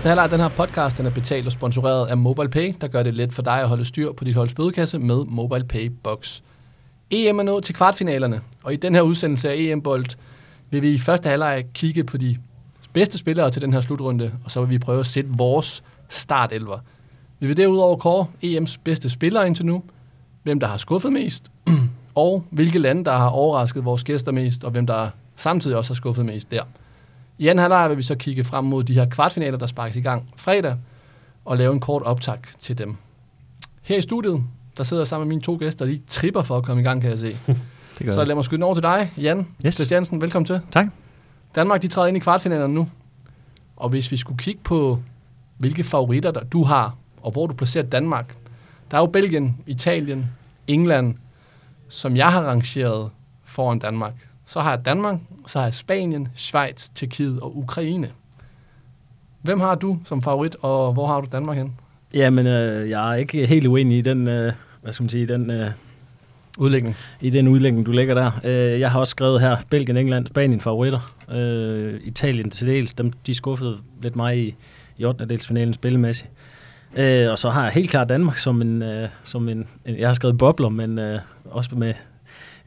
Første halvleg af den her podcast den er betalt og sponsoreret af MobilePay, der gør det let for dig at holde styr på dit holds bødekasse med MobilePay Box. EM er nået til kvartfinalerne, og i den her udsendelse af EM-bold vil vi i første halvleg kigge på de bedste spillere til den her slutrunde, og så vil vi prøve at sætte vores startelver. Vi vil derudover kåre EM's bedste spillere indtil nu, hvem der har skuffet mest, og hvilke lande, der har overrasket vores gæster mest, og hvem der samtidig også har skuffet mest der. I anden halvleg vil vi så kigge frem mod de her kvartfinaler, der sparkes i gang fredag, og lave en kort optag til dem. Her i studiet, der sidder jeg sammen med mine to gæster, de tripper for at komme i gang, kan jeg se. Det Så lad mig skyde den over til dig, Jan Yes. Christiansen. Velkommen til. Tak. Danmark, de træder ind i kvartfinalerne nu. Og hvis vi skulle kigge på, hvilke favoritter der du har, og hvor du placerer Danmark. Der er jo Belgien, Italien, England, som jeg har rangeret foran Danmark. Så har jeg Danmark, så har jeg Spanien, Schweiz, Tjekkiet og Ukraine. Hvem har du som favorit, og hvor har du Danmark hen? Jamen, øh, jeg er ikke helt uenig i den, øh, hvad skal man sige, den, øh, Udlægning. i den udlægning, du lægger der. Øh, jeg har også skrevet her, Belgien, England, Spanien favoritter. Øh, Italien til dels, dem, de skuffede lidt mig i, i 8. delsfinalen spillemæssigt. Øh, og så har jeg helt klart Danmark som en, øh, som en, en jeg har skrevet bobler, men øh, også med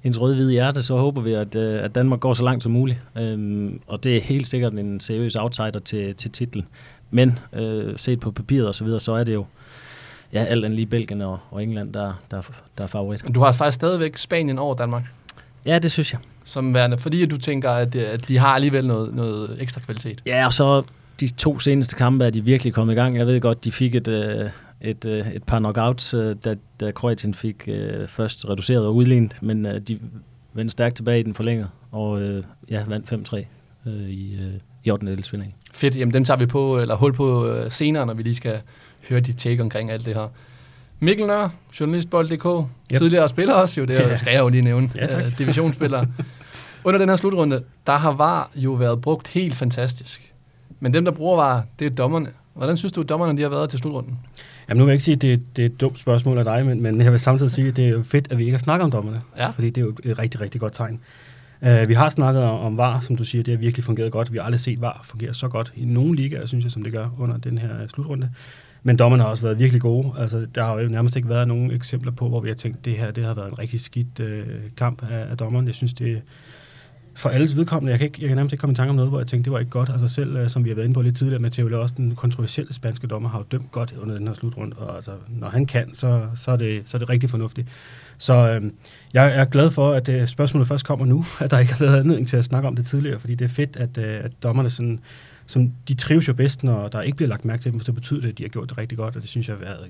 ens røde-hvide hjerte, så håber vi, at, øh, at Danmark går så langt som muligt. Øh, og det er helt sikkert en seriøs outsider til, til titlen. Men øh, set på papiret og så videre, så er det jo ja, alt andet lige Belgien og, og England, der, der, der er favorit. Du har faktisk stadigvæk Spanien over Danmark, Ja, det synes jeg. som værende, fordi du tænker, at, at de har alligevel noget, noget ekstra kvalitet. Ja, og så de to seneste kampe er de virkelig kommet i gang. Jeg ved godt, de fik et, øh, et, øh, et par knockouts, øh, da, da Kroatien fik øh, først reduceret og udlignet, men øh, de vendte stærkt tilbage i den forlængede, og øh, ja, vandt 5-3 øh, i, øh, i 8. delsfinalen. Fedt, jamen dem tager vi på, eller hul på øh, senere, når vi lige skal høre dit take omkring alt det her. Mikkel Nør, journalistbold.dk, yep. Yep. tidligere spiller også jo, det Ja. skal jeg jo lige nævne, Ja, tak. øh, divisionsspiller. Under den her slutrunde, der har VAR jo været brugt helt fantastisk. Men dem, der bruger VAR, det er dommerne. Hvordan synes du, at dommerne de har været til slutrunden? Jamen nu vil jeg ikke sige, at det, det er et dumt spørgsmål af dig, men, men jeg vil samtidig sige, at det er jo fedt, at vi ikke har snakket om dommerne. Ja. Fordi det er jo et rigtig, rigtig godt tegn. Uh, vi har snakket om, VAR, som du siger, det har virkelig fungeret godt. Vi har aldrig set VAR fungere så godt i nogen ligaer, synes jeg, som det gør under den her øh, slutrunde. Men dommerne har også været virkelig gode. Altså, der har jo nærmest ikke været nogen eksempler på, hvor vi har tænkt, det her det har været en rigtig skidt uh, kamp af, af dommeren. Jeg synes, det for alles vedkommende, jeg kan, ikke, jeg kan nærmest ikke komme i tanke om noget, hvor jeg tænkte, det var ikke godt. Altså selv, øh, som vi har været inde på lidt tidligere, Matteo Lø, også den kontroversielle spanske dommer, har jo dømt godt under den her slutrunde, og altså, når han kan, så, så, er, det, så er det rigtig fornuftigt. Så øh, jeg er glad for, at øh, spørgsmålet først kommer nu, at der ikke har været anledning til at snakke om det tidligere, fordi det er fedt, at, øh, at dommerne sådan, som de trives jo bedst, når der ikke bliver lagt mærke til dem, for det betyder det, at de har gjort det rigtig godt, og det synes jeg har været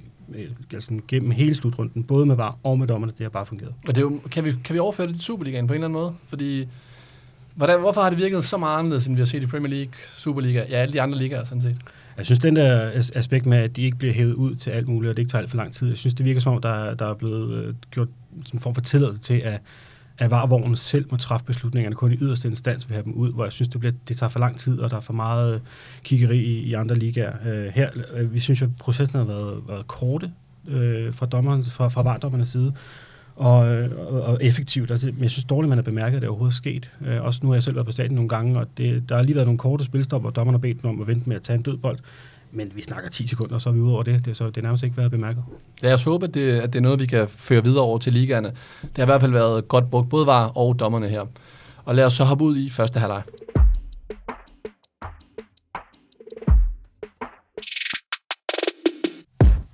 altså, gennem hele slutrunden, både med VAR og med dommerne, det har bare fungeret. Og det er jo, kan, vi, kan vi overføre det til Superligaen på en eller anden måde? Fordi, hvordan, hvorfor har det virket så meget anderledes, end vi har set i Premier League, Superliga, ja, alle de andre ligaer sådan set? Jeg synes, den der aspekt med, at de ikke bliver hævet ud til alt muligt, og det ikke tager alt for lang tid, jeg synes, det virker som om, der, der er blevet øh, gjort sådan en form for tilladelse til, at, at varvognen selv må træffe beslutningerne. Kun i yderste instans vil have dem ud, hvor jeg synes, det, bliver, det tager for lang tid, og der er for meget kiggeri i, i andre ligaer. Øh, her, øh, vi synes jo, at processen har været, været korte øh, fra, dommeren, fra, fra vardommernes side, og, og, og effektivt. Altså, men jeg synes dårligt, man har bemærket, at det overhovedet er sket. Øh, også nu har jeg selv været på stadion nogle gange, og det, der har lige været nogle korte spilstop, hvor dommerne har bedt dem om at vente med at tage en dødbold. Men vi snakker 10 sekunder, og så er vi ude over det. det så det er nærmest ikke været bemærket. Lad os håbe, at det, at det er noget, vi kan føre videre over til ligaerne. Det har i hvert fald været godt brugt, både var og dommerne her. Og lad os så hoppe ud i første halvleg.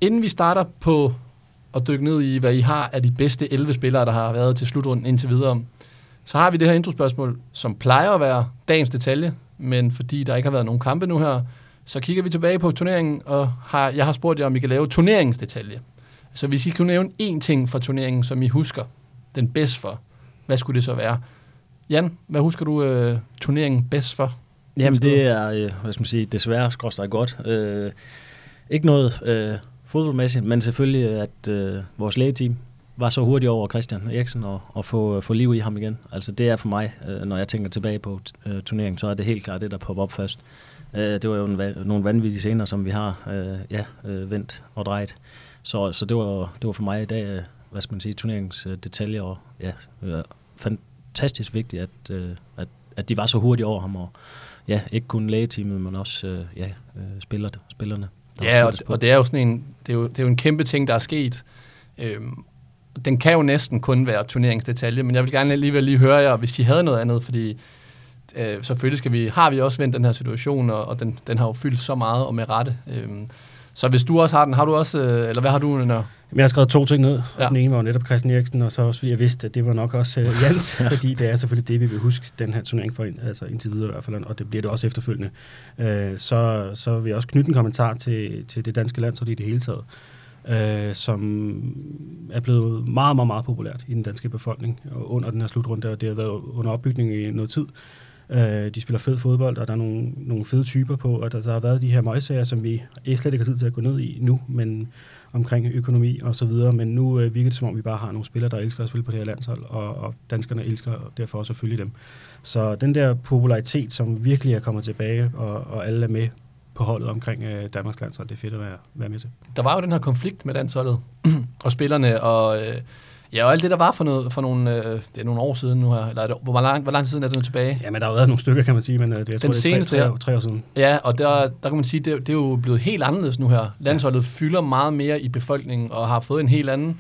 Inden vi starter på at dykke ned i, hvad I har af de bedste 11 spillere, der har været til slutrunden indtil videre, så har vi det her introspørgsmål, som plejer at være dagens detalje, men fordi der ikke har været nogen kampe nu her, så kigger vi tilbage på turneringen, og har, jeg har spurgt jer, om I kan lave turneringsdetalje. Så hvis I kunne nævne én ting fra turneringen, som I husker den bedst for, hvad skulle det så være? Jan, hvad husker du øh, turneringen bedst for? Jamen, det er, øh, hvad skal man sige, desværre skråstrej godt. Øh, ikke noget øh, fodboldmæssigt, men selvfølgelig, at øh, vores lægeteam var så hurtigt over Christian Eriksen og, og få, øh, få liv i ham igen. Altså det er for mig, øh, når jeg tænker tilbage på øh, turneringen, så er det helt klart det, der popper op først. Øh, det var jo en, va- nogle vanvittige scener, som vi har øh, ja, øh, vendt og drejet. Så, så det, var, det var for mig i dag, øh, hvad skal man sige, turneringens øh, detaljer, og ja, øh, fantastisk vigtigt, at, øh, at, at de var så hurtigt over ham og, ja, ikke kun lægeteamet, men også øh, ja, øh, spillerne. Ja, og, og det er jo sådan en, det er jo, det er jo en kæmpe ting, der er sket. Øhm, den kan jo næsten kun være turneringsdetalje, men jeg vil gerne alligevel lige høre jer, hvis I havde noget andet, fordi øh, selvfølgelig skal vi, har vi også vendt den her situation, og, og den, den har jo fyldt så meget, og med rette. Øhm, så hvis du også har den, har du også, øh, eller hvad har du, når? Jamen, jeg har skrevet to ting ned. Ja. Ja. Den ene var jo netop Christian Eriksen, og så også fordi jeg vidste, at det var nok også uh, Jans, fordi det er selvfølgelig det, vi vil huske den her turnering for, altså indtil videre i hvert fald, og det bliver det også efterfølgende. Uh, så, så vil jeg også knytte en kommentar til, til det danske landshold i det hele taget, uh, som er blevet meget, meget, meget populært i den danske befolkning under den her slutrunde, og det har været under opbygning i noget tid. Uh, de spiller fed fodbold, og der er nogle, nogle fede typer på, og der, der har været de her møgsager, som vi slet ikke har tid til at gå ned i nu, men omkring økonomi og så videre, men nu øh, virker det som om, vi bare har nogle spillere, der elsker at spille på det her landshold, og, og danskerne elsker derfor også at følge dem. Så den der popularitet, som virkelig er kommet tilbage, og, og alle er med på holdet omkring øh, Danmarks landshold, det er fedt at være, være med til. Der var jo den her konflikt med landsholdet og spillerne, og øh, ja, og alt det, der var for, noget, for nogle, øh, det er nogle år siden nu her, eller er det, hvor, lang, hvor lang tid siden er det nu tilbage? Ja, men der har været nogle stykker, kan man sige, men øh, det, jeg Den tror, det er seneste tre, tre, tre år siden. Ja, og der, der kan man sige, det, det er jo blevet helt anderledes nu her. Landsholdet fylder meget mere i befolkningen, og har fået en helt anden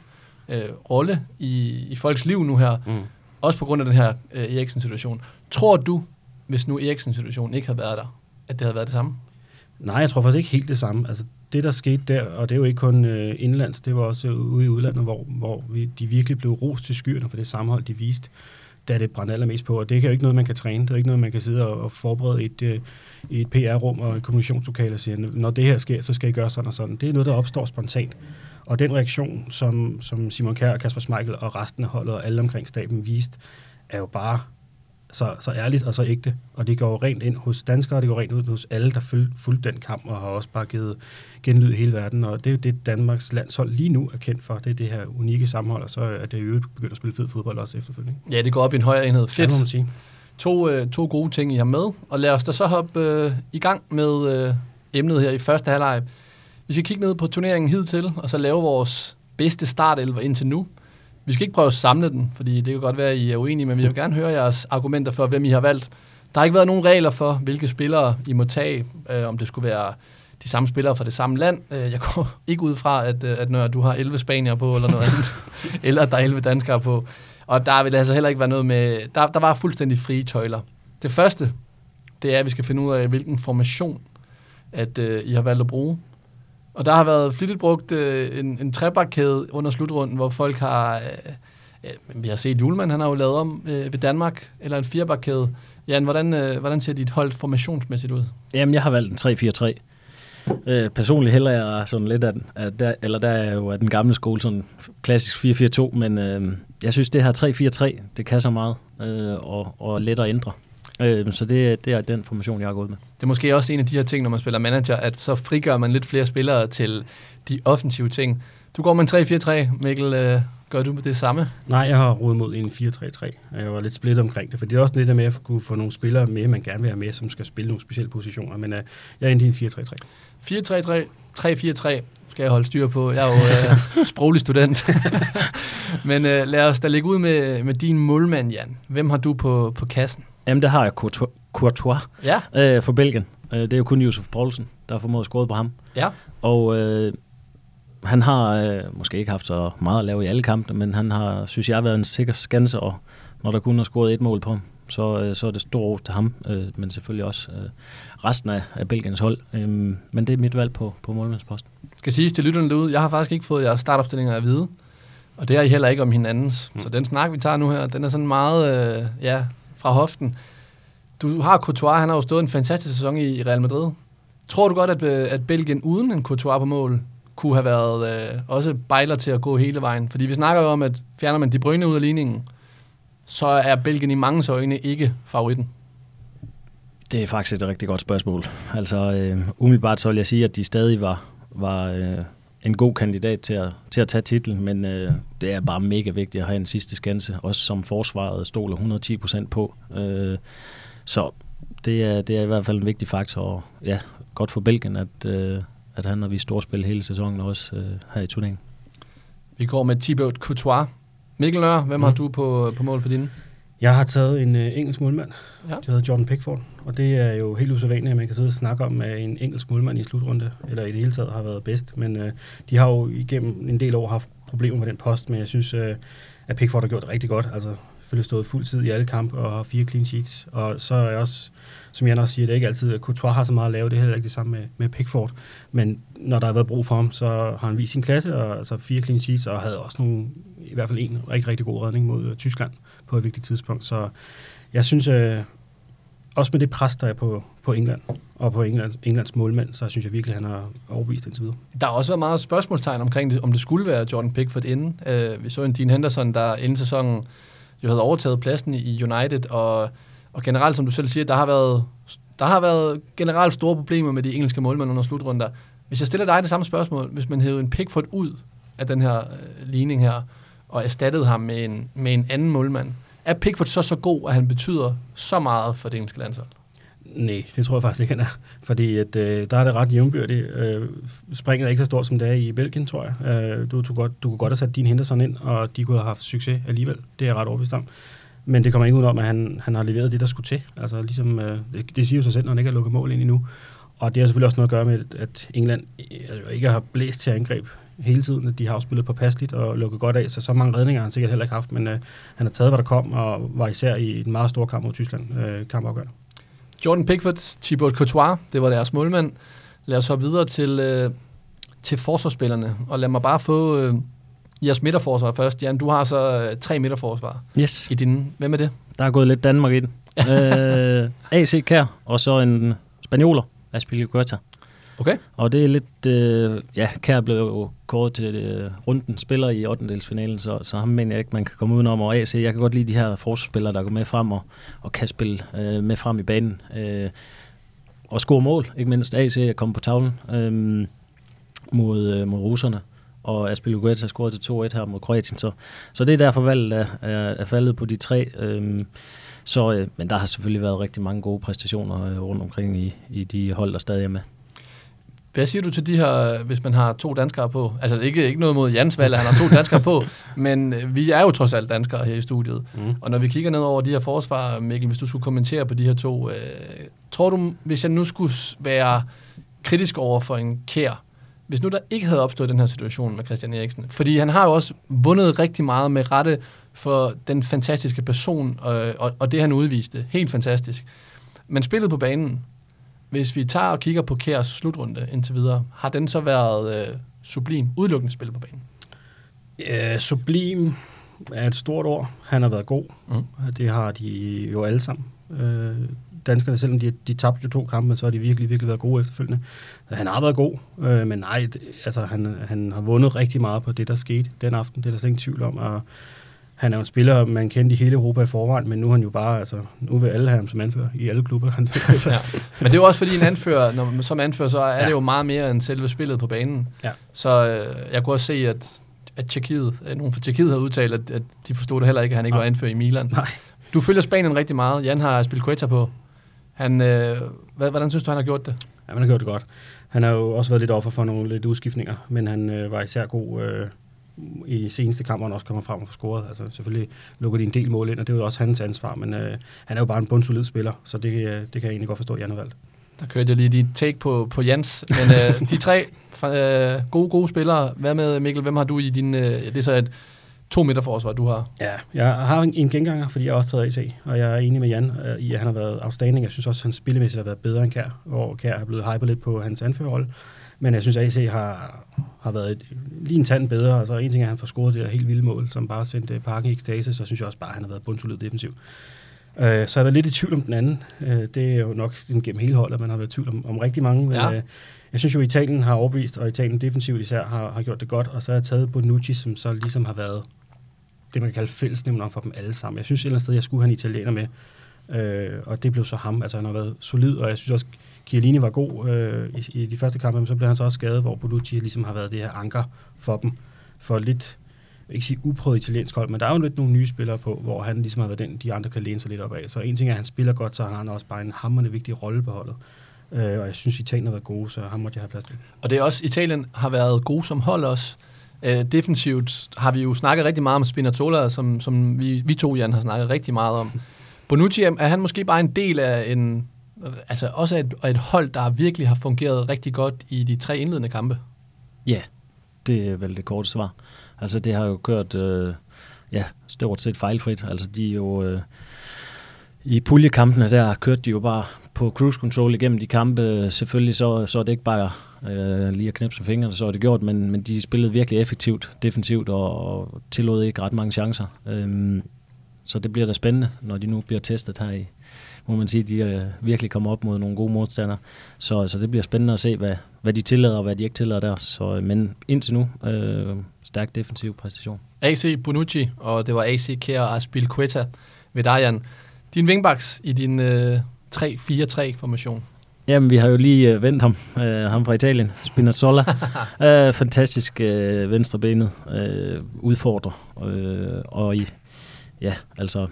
øh, rolle i, i folks liv nu her. Mm. Også på grund af den her øh, Eriksen-situation. Tror du, hvis nu Eriksen-situationen ikke havde været der, at det havde været det samme? Nej, jeg tror faktisk ikke helt det samme. Altså, det, der skete der, og det er jo ikke kun øh, indlands, det var også ude i udlandet, hvor, hvor vi, de virkelig blev rost til skyerne for det sammenhold, de viste, da det brændte allermest på. Og det er jo ikke noget, man kan træne. Det er jo ikke noget, man kan sidde og, og forberede et, øh, et PR-rum og et kommunikationslokale og sige, når det her sker, så skal I gøre sådan og sådan. Det er noget, der opstår spontant. Og den reaktion, som, som Simon Kjær, Kasper Schmeichel og resten af holdet og alle omkring staben viste, er jo bare så, så ærligt og så ægte. Og det går rent ind hos danskere, det går rent ud hos alle, der føl, fulgte den kamp, og har også bare givet genlyd i hele verden. Og det er jo det, Danmarks landshold lige nu er kendt for. Det er det her unikke sammenhold, og så er det jo begyndt at spille fed fodbold også efterfølgende. Ja, det går op i en højere enhed. Ja, Fedt. må man sige. To, øh, to gode ting, I har med. Og lad os da så hoppe øh, i gang med øh, emnet her i første halvleg. Vi skal kigge ned på turneringen hidtil, og så lave vores bedste startelver indtil nu. Vi skal ikke prøve at samle den, fordi det kan godt være, at I er uenige, men vi vil gerne høre jeres argumenter for, hvem I har valgt. Der har ikke været nogen regler for, hvilke spillere I må tage, øh, om det skulle være de samme spillere fra det samme land. Øh, jeg går ikke ud fra, at, øh, at når du har 11 spanier på, eller noget andet, eller at der er 11 danskere på. Og der vil altså heller ikke være noget med... Der, der var fuldstændig frie tøjler. Det første, det er, at vi skal finde ud af, hvilken formation, at øh, I har valgt at bruge. Og der har været flittigt brugt øh, en, en trebakkæde under slutrunden, hvor folk har... Øh, øh, vi har set Julemand, han har jo lavet om øh, ved Danmark, eller en firebakkæde. Jan, hvordan, øh, hvordan ser dit hold formationsmæssigt ud? Jamen, jeg har valgt en 3-4-3. Øh, personligt heller jeg sådan lidt af den, at der, eller der er jo af den gamle skole, sådan klassisk 4-4-2, men øh, jeg synes, det her 3-4-3, det kan så meget, øh, og, og let at ændre. Øh, så det, det er den formation, jeg har gået med. Det er måske også en af de her ting, når man spiller manager, at så frigør man lidt flere spillere til de offensive ting. Du går med en 3-4-3, Mikkel. Øh, gør du det samme? Nej, jeg har rodet mod en 4-3-3. Jeg var lidt splittet omkring det, for det er også lidt med at kunne få nogle spillere med, man gerne vil have med, som skal spille nogle specielle positioner. Men uh, jeg er inde i en 4-3-3. 4-3-3, 3-4-3 skal jeg holde styr på. Jeg er jo øh, sproglig student. Men øh, lad os da lægge ud med, med din målmand, Jan. Hvem har du på, på kassen? Jamen, der har jeg Courtois, Courtois Ja, øh, for Belgien. Øh, det er jo kun Josef Poulsen, der har formået at score på ham. ja. Og øh, han har øh, måske ikke haft så meget at lave i alle kampene, men han har, synes jeg, været en sikker skanse, og når der kun har scoret et mål på ham, så, øh, så er det stor ros til ham, øh, men selvfølgelig også øh, resten af, af Belgiens hold. Øh, men det er mit valg på, på målmandsposten. Skal siges til lytterne derude, jeg har faktisk ikke fået jeres startopstillinger at vide. Og det har I heller ikke om hinandens. Mm. Så den snak, vi tager nu her, den er sådan meget øh, ja, fra hoften. Du har Courtois, han har jo stået en fantastisk sæson i, Real Madrid. Tror du godt, at, øh, at Belgien uden en Courtois på mål, kunne have været øh, også bejler til at gå hele vejen? Fordi vi snakker jo om, at fjerner man De Bruyne ud af ligningen, så er Belgien i mange øjne ikke favoritten. Det er faktisk et rigtig godt spørgsmål. Altså, øh, umiddelbart så vil jeg sige, at de stadig var, var øh, en god kandidat til at, til at tage titlen, men øh, det er bare mega vigtigt at have en sidste skanse, også som forsvaret stoler 110 procent på. Øh, så det er, det er i hvert fald en vigtig faktor, og ja, godt for Belgien, at, øh, at han har vist storspil hele sæsonen, også øh, her i turneringen. Vi går med Thibaut Courtois. Mikkel Nør, hvem mm. har du på, på mål for dine? Jeg har taget en øh, engelsk målmand, Ja. der hedder Jordan Pickford, og det er jo helt usædvanligt, at man kan sidde og snakke om, at en engelsk målmand i slutrunde, eller i det hele taget, har været bedst. Men øh, de har jo igennem en del år haft problemer med den post, men jeg synes, øh, at Pickford har gjort det rigtig godt. Altså, selvfølgelig stået fuld tid i alle kampe og har fire clean sheets. Og så er jeg også, som Jan også siger, det er ikke altid, at Courtois har så meget at lave. Det er heller ikke det samme med, med Pickford. Men når der har været brug for ham, så har han vist sin klasse, og altså fire clean sheets, og havde også nogle, i hvert fald en rigtig, rigtig god redning mod øh, Tyskland på et vigtigt tidspunkt. Så jeg synes, øh, også med det pres, der er på, på England, og på England, Englands målmand, så synes jeg virkelig, at han har overbevist indtil videre. Der har også været meget spørgsmålstegn omkring, det, om det skulle være Jordan Pickford inden. Øh, vi så en Dean Henderson, der inden sæsonen jo havde overtaget pladsen i United, og, og generelt, som du selv siger, der har været, der har været generelt store problemer med de engelske målmænd under slutrunder. Hvis jeg stiller dig det samme spørgsmål, hvis man hævede en Pickford ud af den her øh, ligning her, og erstattede ham med en, med en anden målmand, er Pickford så så god, at han betyder så meget for det engelske landshold? Nej, det tror jeg faktisk ikke, han er. Fordi at, øh, der er det ret jævnbyrdigt. Øh, springet er ikke så stort, som det er i Belgien, tror jeg. Øh, du, du, godt, du kunne godt have sat din Henderson ind, og de kunne have haft succes alligevel. Det er jeg ret overbevist om. Men det kommer ikke ud om, at han, han har leveret det, der skulle til. Altså, ligesom, øh, det, det siger jo sig selv, når han ikke har lukket mål ind endnu. Og det har selvfølgelig også noget at gøre med, at England øh, altså, ikke har blæst til angreb hele tiden. De har jo spillet påpasseligt og lukket godt af, så så mange redninger har han sikkert heller ikke haft. Men øh, han har taget, hvad der kom, og var især i en meget stor kamp mod Tyskland. Øh, kampafgørende. Jordan Pickford, Thibaut Courtois, det var deres målmand. Lad os hoppe videre til, øh, til forsvarsspillerne, og lad mig bare få øh, jeres midterforsvar først. Jan, du har så øh, tre midterforsvar Yes, i din. Hvem er det? der er gået lidt Danmark i den. øh, AC Kær, og så en spanioler, Aspilicueta. Okay. Og det er lidt, øh, ja, Kær blev jo kåret til øh, runden spiller i 8. så, så ham mener jeg ikke, man kan komme udenom. Og AC, jeg kan godt lide de her forsvarsspillere, der går med frem og, og kan spille øh, med frem i banen. Øh, og score mål, ikke mindst AC er kommet på tavlen øh, mod, øh, mod russerne. Og Aspilicueta har scoret til 2-1 her mod Kroatien, så, så det er derfor valget er, er, er faldet på de tre. Øh, så, øh, men der har selvfølgelig været rigtig mange gode præstationer øh, rundt omkring i, i de hold, der stadig er med. Hvad siger du til de her, hvis man har to danskere på? Altså ikke, ikke noget mod Jans valg, han har to danskere på, men øh, vi er jo trods alt danskere her i studiet. Mm. Og når vi kigger ned over de her forsvar, Mikkel, hvis du skulle kommentere på de her to, øh, tror du, hvis jeg nu skulle være kritisk over for en kær, hvis nu der ikke havde opstået den her situation med Christian Eriksen, fordi han har jo også vundet rigtig meget med rette for den fantastiske person, øh, og, og det han udviste, helt fantastisk. Men spillet på banen, hvis vi tager og kigger på Kærs slutrunde indtil videre, har den så været øh, sublim, udelukkende spillet på banen? Ja, sublim er et stort ord. Han har været god. Mm. Det har de jo alle sammen. Øh, danskerne, selvom de, de tabte jo to kampe, så har de virkelig, virkelig været gode efterfølgende. Han har været god, øh, men nej, altså han, han har vundet rigtig meget på det, der skete den aften. Det er der slet ingen tvivl om. Og han er jo en spiller, man kendte i hele Europa i forvejen, men nu er han jo bare, altså, nu vil alle have ham som anfører i alle klubber. Han, altså, Ja. Men det er jo også fordi en anfører, når man som anfører, så er ja. Det jo meget mere end selve spillet på banen. Ja. Så øh, jeg kunne også se, at, at Tjekkiet, at nogen fra Tjekkiet havde udtalt, at, at de forstod det heller ikke, at han ikke Nej. var anfører i Milan. Nej. Du følger Spanien rigtig meget. Jan har spillet Quetta på. Han, øh, hvad, hvordan synes du, han har gjort det? Ja, man har gjort det godt. Han har jo også været lidt offer for nogle lidt udskiftninger, men han øh, var især god øh, i seneste kamp, hvor han også kommer frem og får scoret. Altså, selvfølgelig lukker de en del mål ind, og det er jo også hans ansvar, men øh, han er jo bare en bundsolid spiller, så det, øh, det kan jeg egentlig godt forstå, at Jan har valgt. Der kørte jeg lige dit take på, på Jans. Men øh, de tre øh, gode, gode spillere. Hvad med, Mikkel? Hvem har du i din... Øh, det er så et to meter forsvar, du har. Ja, jeg har en, en genganger, fordi jeg også taget AC, og jeg er enig med Jan øh, i, at han har været afstanding. Jeg synes også, at han spillemæssigt har været bedre end Kær, hvor Kær har blevet hypet lidt på hans anførerrolle. Men jeg synes, at AC har, har været et, lige en tand bedre. Altså en ting er, at han får scoret det der helt vilde mål, som bare sendte parken i ekstase, så synes jeg også bare, at han har været bundsolid defensiv. Øh, så jeg har været lidt i tvivl om den anden. Øh, det er jo nok sådan gennem hele holdet, at man har været i tvivl om, om rigtig mange. Men, Ja. øh, jeg synes jo, at Italien har overbevist, og Italien defensivt især har, har gjort det godt. Og så har jeg taget Bonucci, som så ligesom har været det, man kan kalde fællesnævner for dem alle sammen. Jeg synes et eller andet sted, jeg skulle have en italiener med. Øh, og det blev så ham. Altså han har været solid, og jeg synes også, Chiellini var god øh, i, i, de første kampe, men så blev han så også skadet, hvor Bonucci ligesom har været det her anker for dem. For lidt, jeg ikke sige uprøvet italiensk hold, men der er jo lidt nogle nye spillere på, hvor han ligesom har været den, de andre kan læne sig lidt op af. Så en ting er, at han spiller godt, så har han også bare en hammerende vigtig rolle på holdet. Øh, og jeg synes, Italien har været gode, så ham måtte jeg have plads til. Og det er også, Italien har været gode som hold også. Øh, defensivt har vi jo snakket rigtig meget om Spinazzola, som, som vi, vi to, Jan, har snakket rigtig meget om. Bonucci, er han måske bare en del af en, altså også et, et hold, der virkelig har fungeret rigtig godt i de tre indledende kampe? Ja, det er vel det korte svar. Altså det har jo kørt, øh, ja, stort set fejlfrit. Altså de er jo, øh, i puljekampene der kørte de jo bare på cruise control igennem de kampe. Selvfølgelig så, så er det ikke bare øh, lige at knipse fingrene, så er det gjort, men, men de spillede virkelig effektivt, defensivt og, og tillod ikke ret mange chancer. Øhm, så det bliver da spændende, når de nu bliver testet her i, må man sige, de øh, virkelig kommer op mod nogle gode modstandere. Så, så det bliver spændende at se, hvad, hvad de tillader og hvad de ikke tillader der. Så, øh, men indtil nu, øh, stærk defensiv præstation. AC Bonucci, og det var AC Kjær og Quetta ved dig, Jan. Din wingbacks i din øh, 3-4-3-formation. Jamen, vi har jo lige øh, vendt ham, øh, ham fra Italien, Spinazzola. øh, fantastisk øh, venstrebenet, øh, udfordrer. Øh, og i, ja, altså,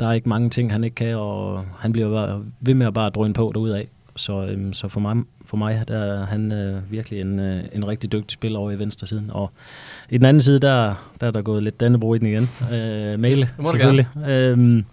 der er ikke mange ting, han ikke kan, og han bliver bare ved med at bare drøne på derudad. Så, øhm, så for mig, for mig der er han øh, virkelig en, øh, en rigtig dygtig spiller over i venstre siden. Og i den anden side, der, der er der gået lidt Dannebro i den igen. Øh, Male, selvfølgelig. Øhm,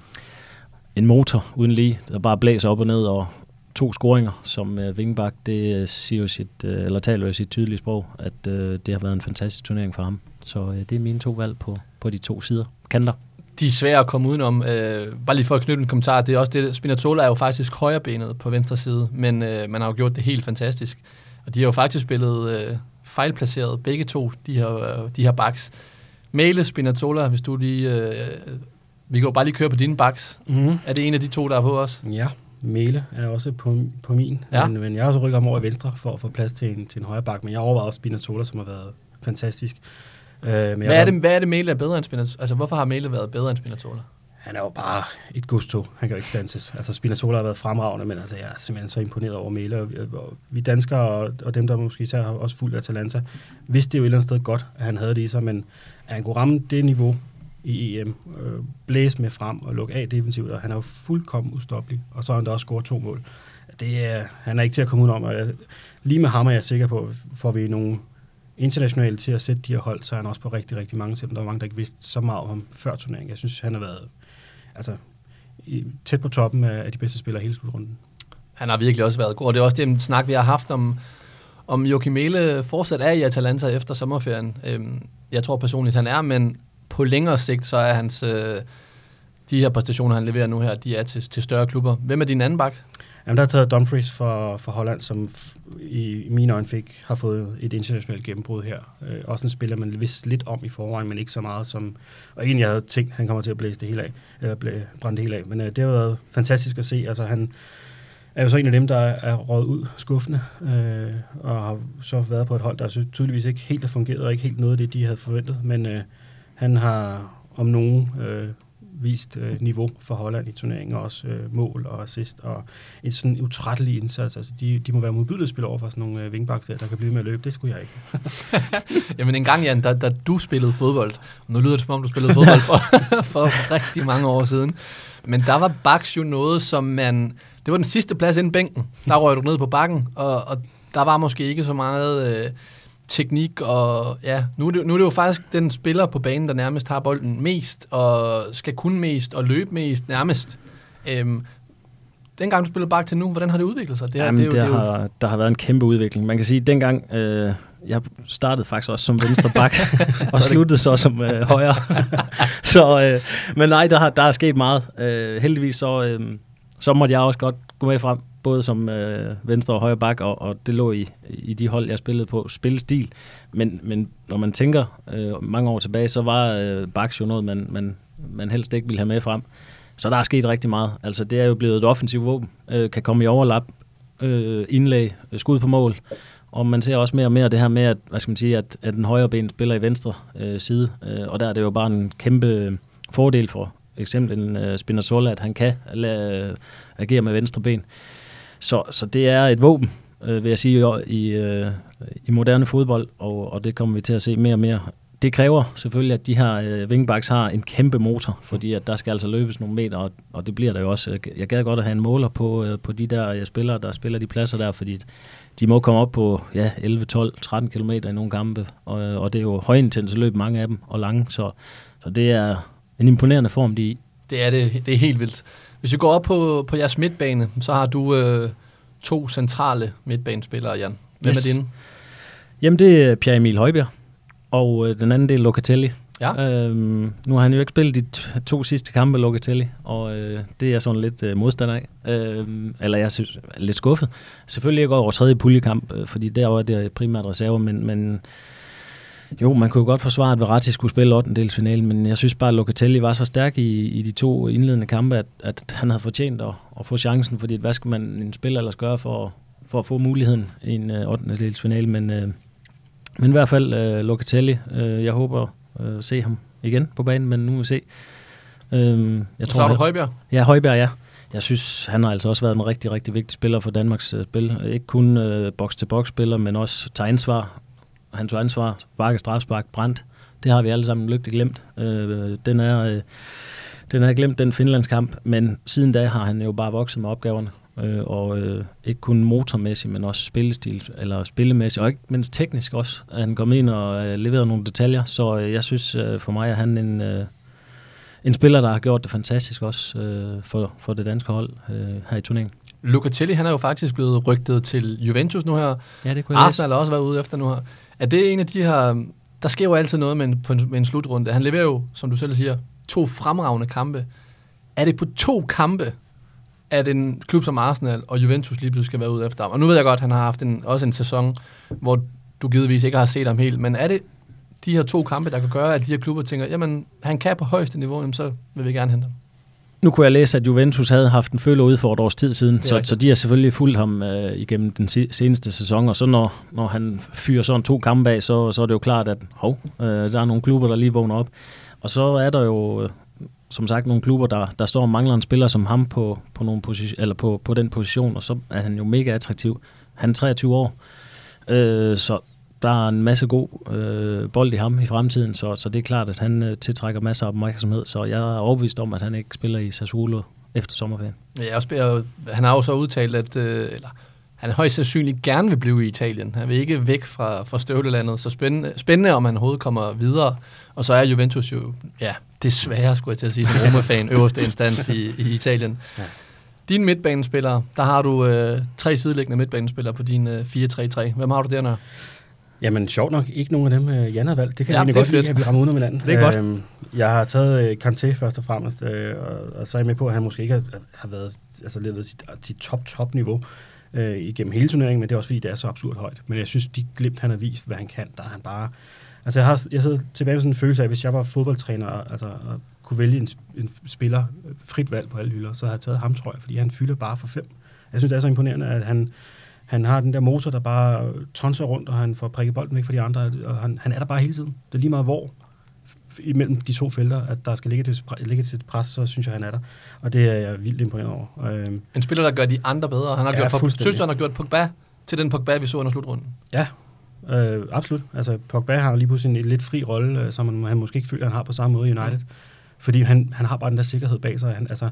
en motor uden lige, der bare blæser op og ned, og to scoringer som øh, vingbak, det siger jo sit, øh, eller taler jo sit tydelige sprog, at øh, det har været en fantastisk turnering for ham. Så øh, det er mine to valg på, på de to sider. Kanter de er svære at komme udenom. Øh, bare lige for at knytte en kommentar, det er også det, Spinazzola er jo faktisk højrebenet på venstre side, men øh, man har jo gjort det helt fantastisk. Og de har jo faktisk spillet øh, fejlplaceret begge to, de her, øh, de her backs. Male Spinazzola, hvis du lige... Øh, vi kan jo bare lige køre på dine backs. Mm. Er det en af de to, der er på os? Ja, Mele er også på, på min, ja. men, men jeg har også rykket ham over i venstre for at få plads til en, til en højre bak, men jeg overvejer også Spinazzola, som har været fantastisk. Øh, men hvad, er det, hvad er det, Mele er bedre end Spinazzola? Altså, hvorfor har Mele været bedre end Spinazzola? Han er jo bare et gusto. Han kan jo ikke stanses. Altså, Spinazzola har været fremragende, men altså, jeg er simpelthen så imponeret over. Og, og vi danskere, og, og dem, der måske især har også fuldt Atalanta, vidste jo et eller andet sted godt, at han havde det i sig, men at han kunne ramme det niveau i EM, øh, blæse med frem og lukke af defensivt, og han er jo fuldkommen ustoppelig. Og så har han da også scoret to mål. Det er, han er ikke til at komme ud om, og jeg, lige med ham er jeg sikker på, får vi nogle internationalt til at sætte de her hold, så er han også på rigtig, rigtig mange, selvom der var mange, der ikke vidste så meget om ham før turneringen. Jeg synes, han har været altså, i, tæt på toppen af, af de bedste spillere hele slutrunden. Han har virkelig også været god, og det er også det snak, vi har haft om, om Joachim Mele fortsat er i Atalanta efter sommerferien. Øhm, jeg tror personligt, han er, men på længere sigt, så er hans, øh, de her præstationer, han leverer nu her, de er til, til større klubber. Hvem er din anden bak? Jamen, der har taget Dumfries for, for Holland, som i, i mine øjne fik, har fået et internationalt gennembrud her. Øh, også en spiller, man vidste lidt om i forvejen, men ikke så meget som... Og egentlig jeg havde tænkt, han kommer til at blæse det hele af, eller blæ, brænde det hele af. Men øh, det har været fantastisk at se. Altså, han er jo så en af dem, der er røget ud skuffende, øh, og har så været på et hold, der tydeligvis ikke helt har fungeret, og ikke helt noget af det, de havde forventet. Men øh, han har om nogen øh, vist øh, niveau for Holland i turneringen, og også øh, mål og assist, og en sådan utrættelig indsats. Altså, de, de må være modbydelige spillere over for sådan nogle øh, vingbaks der, der kan blive med at løbe. Det skulle jeg ikke. Jamen en gang, Jan, da, da du spillede fodbold, og nu lyder det som om, du spillede fodbold for, for rigtig mange år siden, men der var baks jo noget, som man... Det var den sidste plads inden bænken. Der røg du ned på bakken, og, og der var måske ikke så meget... Øh, teknik, og ja, nu er, det, nu er det jo faktisk den spiller på banen, der nærmest har bolden mest, og skal kunne mest, og løbe mest nærmest. Øhm, dengang du spillede bak til nu, hvordan har det udviklet sig? Det, her, Jamen, det, er jo, det, det har, jo... der har været en kæmpe udvikling. Man kan sige, at dengang, øh, jeg startede faktisk også som venstre bak, og sluttede så som øh, højre. så, øh, men nej, der har, der er sket meget. Øh, heldigvis så, øh, så måtte jeg også godt gå med frem både som øh, venstre og højre bak, og, og det lå i, i de hold, jeg spillede på, spillestil. Men, men når man tænker øh, mange år tilbage, så var øh, baks jo noget, man, man, man helst ikke ville have med frem. Så der er sket rigtig meget. Altså, det er jo blevet et offensivt våben, øh, kan komme i overlap, øh, indlæg, øh, skud på mål. Og man ser også mere og mere det her med, at, hvad skal man sige, at, at den højre ben spiller i venstre øh, side. Øh, og der er det jo bare en kæmpe øh, fordel for eksempel en uh, Spinazzola, at han kan lade, øh, agere med venstre ben. Så, så det er et våben, øh, vil jeg sige, i, øh, i moderne fodbold, og, og det kommer vi til at se mere og mere. det kræver selvfølgelig, at de her øh, wingbacks har en kæmpe motor, fordi at der skal altså løbes nogle meter, og, og det bliver der jo også. Jeg gad godt at have en måler på, øh, på de der øh, spillere, der spiller de pladser der, fordi de må komme op på ja, 11, 12, 13 km i nogle kampe, og, og det er jo højintense løb, mange af dem, og lange, så, så det er en imponerende form, de er i. Det er det. Det er helt vildt. Hvis vi går op på, på jeres midtbane, så har du øh, to centrale midtbanespillere, Jan. Hvem Yes. er dine? Jamen, det er Pierre Emil Højbjerg, og øh, den anden det er Locatelli. Ja. Øhm, nu har han jo ikke spillet de to sidste kampe, Locatelli, og øh, det er jeg sådan lidt øh, modstander af. Øhm, eller jeg synes, er lidt skuffet. Selvfølgelig ikke over tredje puljekamp, øh, fordi derovre er det primært reserver, men, men jo, man kunne jo godt forsvare, at Verratti skulle spille 8. finalen, men jeg synes bare, at Locatelli var så stærk i, i de to indledende kampe, at, at han havde fortjent at, at få chancen, fordi hvad skal man en spiller ellers gøre for, for at få muligheden i en øh, 8. finale, men, øh, men i hvert fald øh, Locatelli, øh, jeg håber øh, se ham igen på banen, men nu må vi se. Øh, jeg Så har du Højbjerg. Ja, Højberg, ja. Jeg synes, han har altså også været en rigtig, rigtig vigtig spiller for Danmarks øh, spil. Ikke kun øh, box-til-box spiller, men også tager ansvar. Han tog ansvar, sparke, strafspark, brændt. Det har vi alle sammen lykkeligt glemt. Øh, den, er, øh, den er glemt, den Finlandskamp, men siden da har han jo bare vokset med opgaverne. Øh, og øh, ikke kun motormæssigt, men også spillestil, eller spillemæssigt, og ikke mindst teknisk også. at Han kom ind og øh, leverede nogle detaljer, så øh, jeg synes øh, for mig er han en, øh, en spiller, der har gjort det fantastisk også øh, for, for det danske hold øh, her i turneringen. Locatelli, han er jo faktisk blevet rygtet til Juventus nu her. Ja, det kunne jeg. Arsenal har også været ude efter nu her. Er det en af de her... Der sker jo altid noget med en, på en, med en slutrunde. Han leverer jo, som du selv siger, to fremragende kampe. Er det på to kampe, at en klub som Arsenal og Juventus lige pludselig skal være ude efter ham? Og nu ved jeg godt, at han har haft en, også en sæson, hvor du givetvis ikke har set ham helt, men er det de her to kampe, der kan gøre, at de her klubber tænker, jamen, han kan på højeste niveau, jamen, så vil vi gerne hente ham. Nu kunne jeg læse, at Juventus havde haft en følge ude for et års tid siden, så, så de har selvfølgelig fulgt ham øh, igennem den seneste sæson, og så når, når han fyrer sådan to kampe af, så, så er det jo klart, at hov, øh, der er nogle klubber, der lige vågner op. Og så er der jo, øh, som sagt, nogle klubber, der, der står og mangler en spiller som ham på, på, nogle position, eller på, på den position, og så er han jo mega attraktiv. Han er 23 år, øh, så der er en masse god øh, bold i ham i fremtiden, så, så det er klart, at han øh, tiltrækker masser af opmærksomhed, så jeg er overbevist om, at han ikke spiller i Sassuolo efter sommerferien. Ja, også, han har jo så udtalt, at øh, eller, han højst sandsynligt gerne vil blive i Italien. Han vil ikke væk fra, fra støvlelandet, så spændende, spændende, om han overhovedet kommer videre. Og så er Juventus jo, ja, desværre skulle jeg til at sige, som Roma-fan, øverste instans i, i Italien. Ja. Dine midtbanespillere, der har du øh, tre sideliggende midtbanespillere på din øh, 4-3-3. Hvem har du der, Nør? Jamen, sjovt nok, ikke nogen af dem, øh, Jan har valgt. Det kan Ja, jeg egentlig godt lide, fedt. at vi rammer ud om hinanden. Det er godt. Øhm, jeg har taget øh, Kanté først og fremmest, øh, og, og så er jeg med på, at han måske ikke har, har været, altså, levet sit, sit top-top-niveau øh, igennem hele turneringen, men det er også fordi, det er så absurd højt. Men jeg synes, de glimt, han har vist, hvad han kan, der er han bare... Altså, jeg, har, jeg sidder tilbage med sådan en følelse af, at hvis jeg var fodboldtræner og, altså, og kunne vælge en, en spiller øh, frit valg på alle hylder, så havde jeg taget ham, tror jeg, fordi han fylder bare for fem. Jeg synes, det er så imponerende, at han, han har den der motor, der bare tonser rundt, og han får prikket bolden væk fra de andre, og han, han er der bare hele tiden. Det er lige meget hvor imellem de to felter, at der skal ligge til, ligge til et pres, så synes jeg, han er der. Og det er jeg vildt imponeret over. Øhm, En spiller, der gør de andre bedre. Han har Ja, gjort, synes han har gjort Pogba til den Pogba, vi så under slutrunden? ja, øh, absolut. Altså, Pogba har lige pludselig en lidt fri rolle, øh, som han, han måske ikke føler, han har på samme måde i United. Fordi han, han har bare den der sikkerhed bag sig. Han, altså,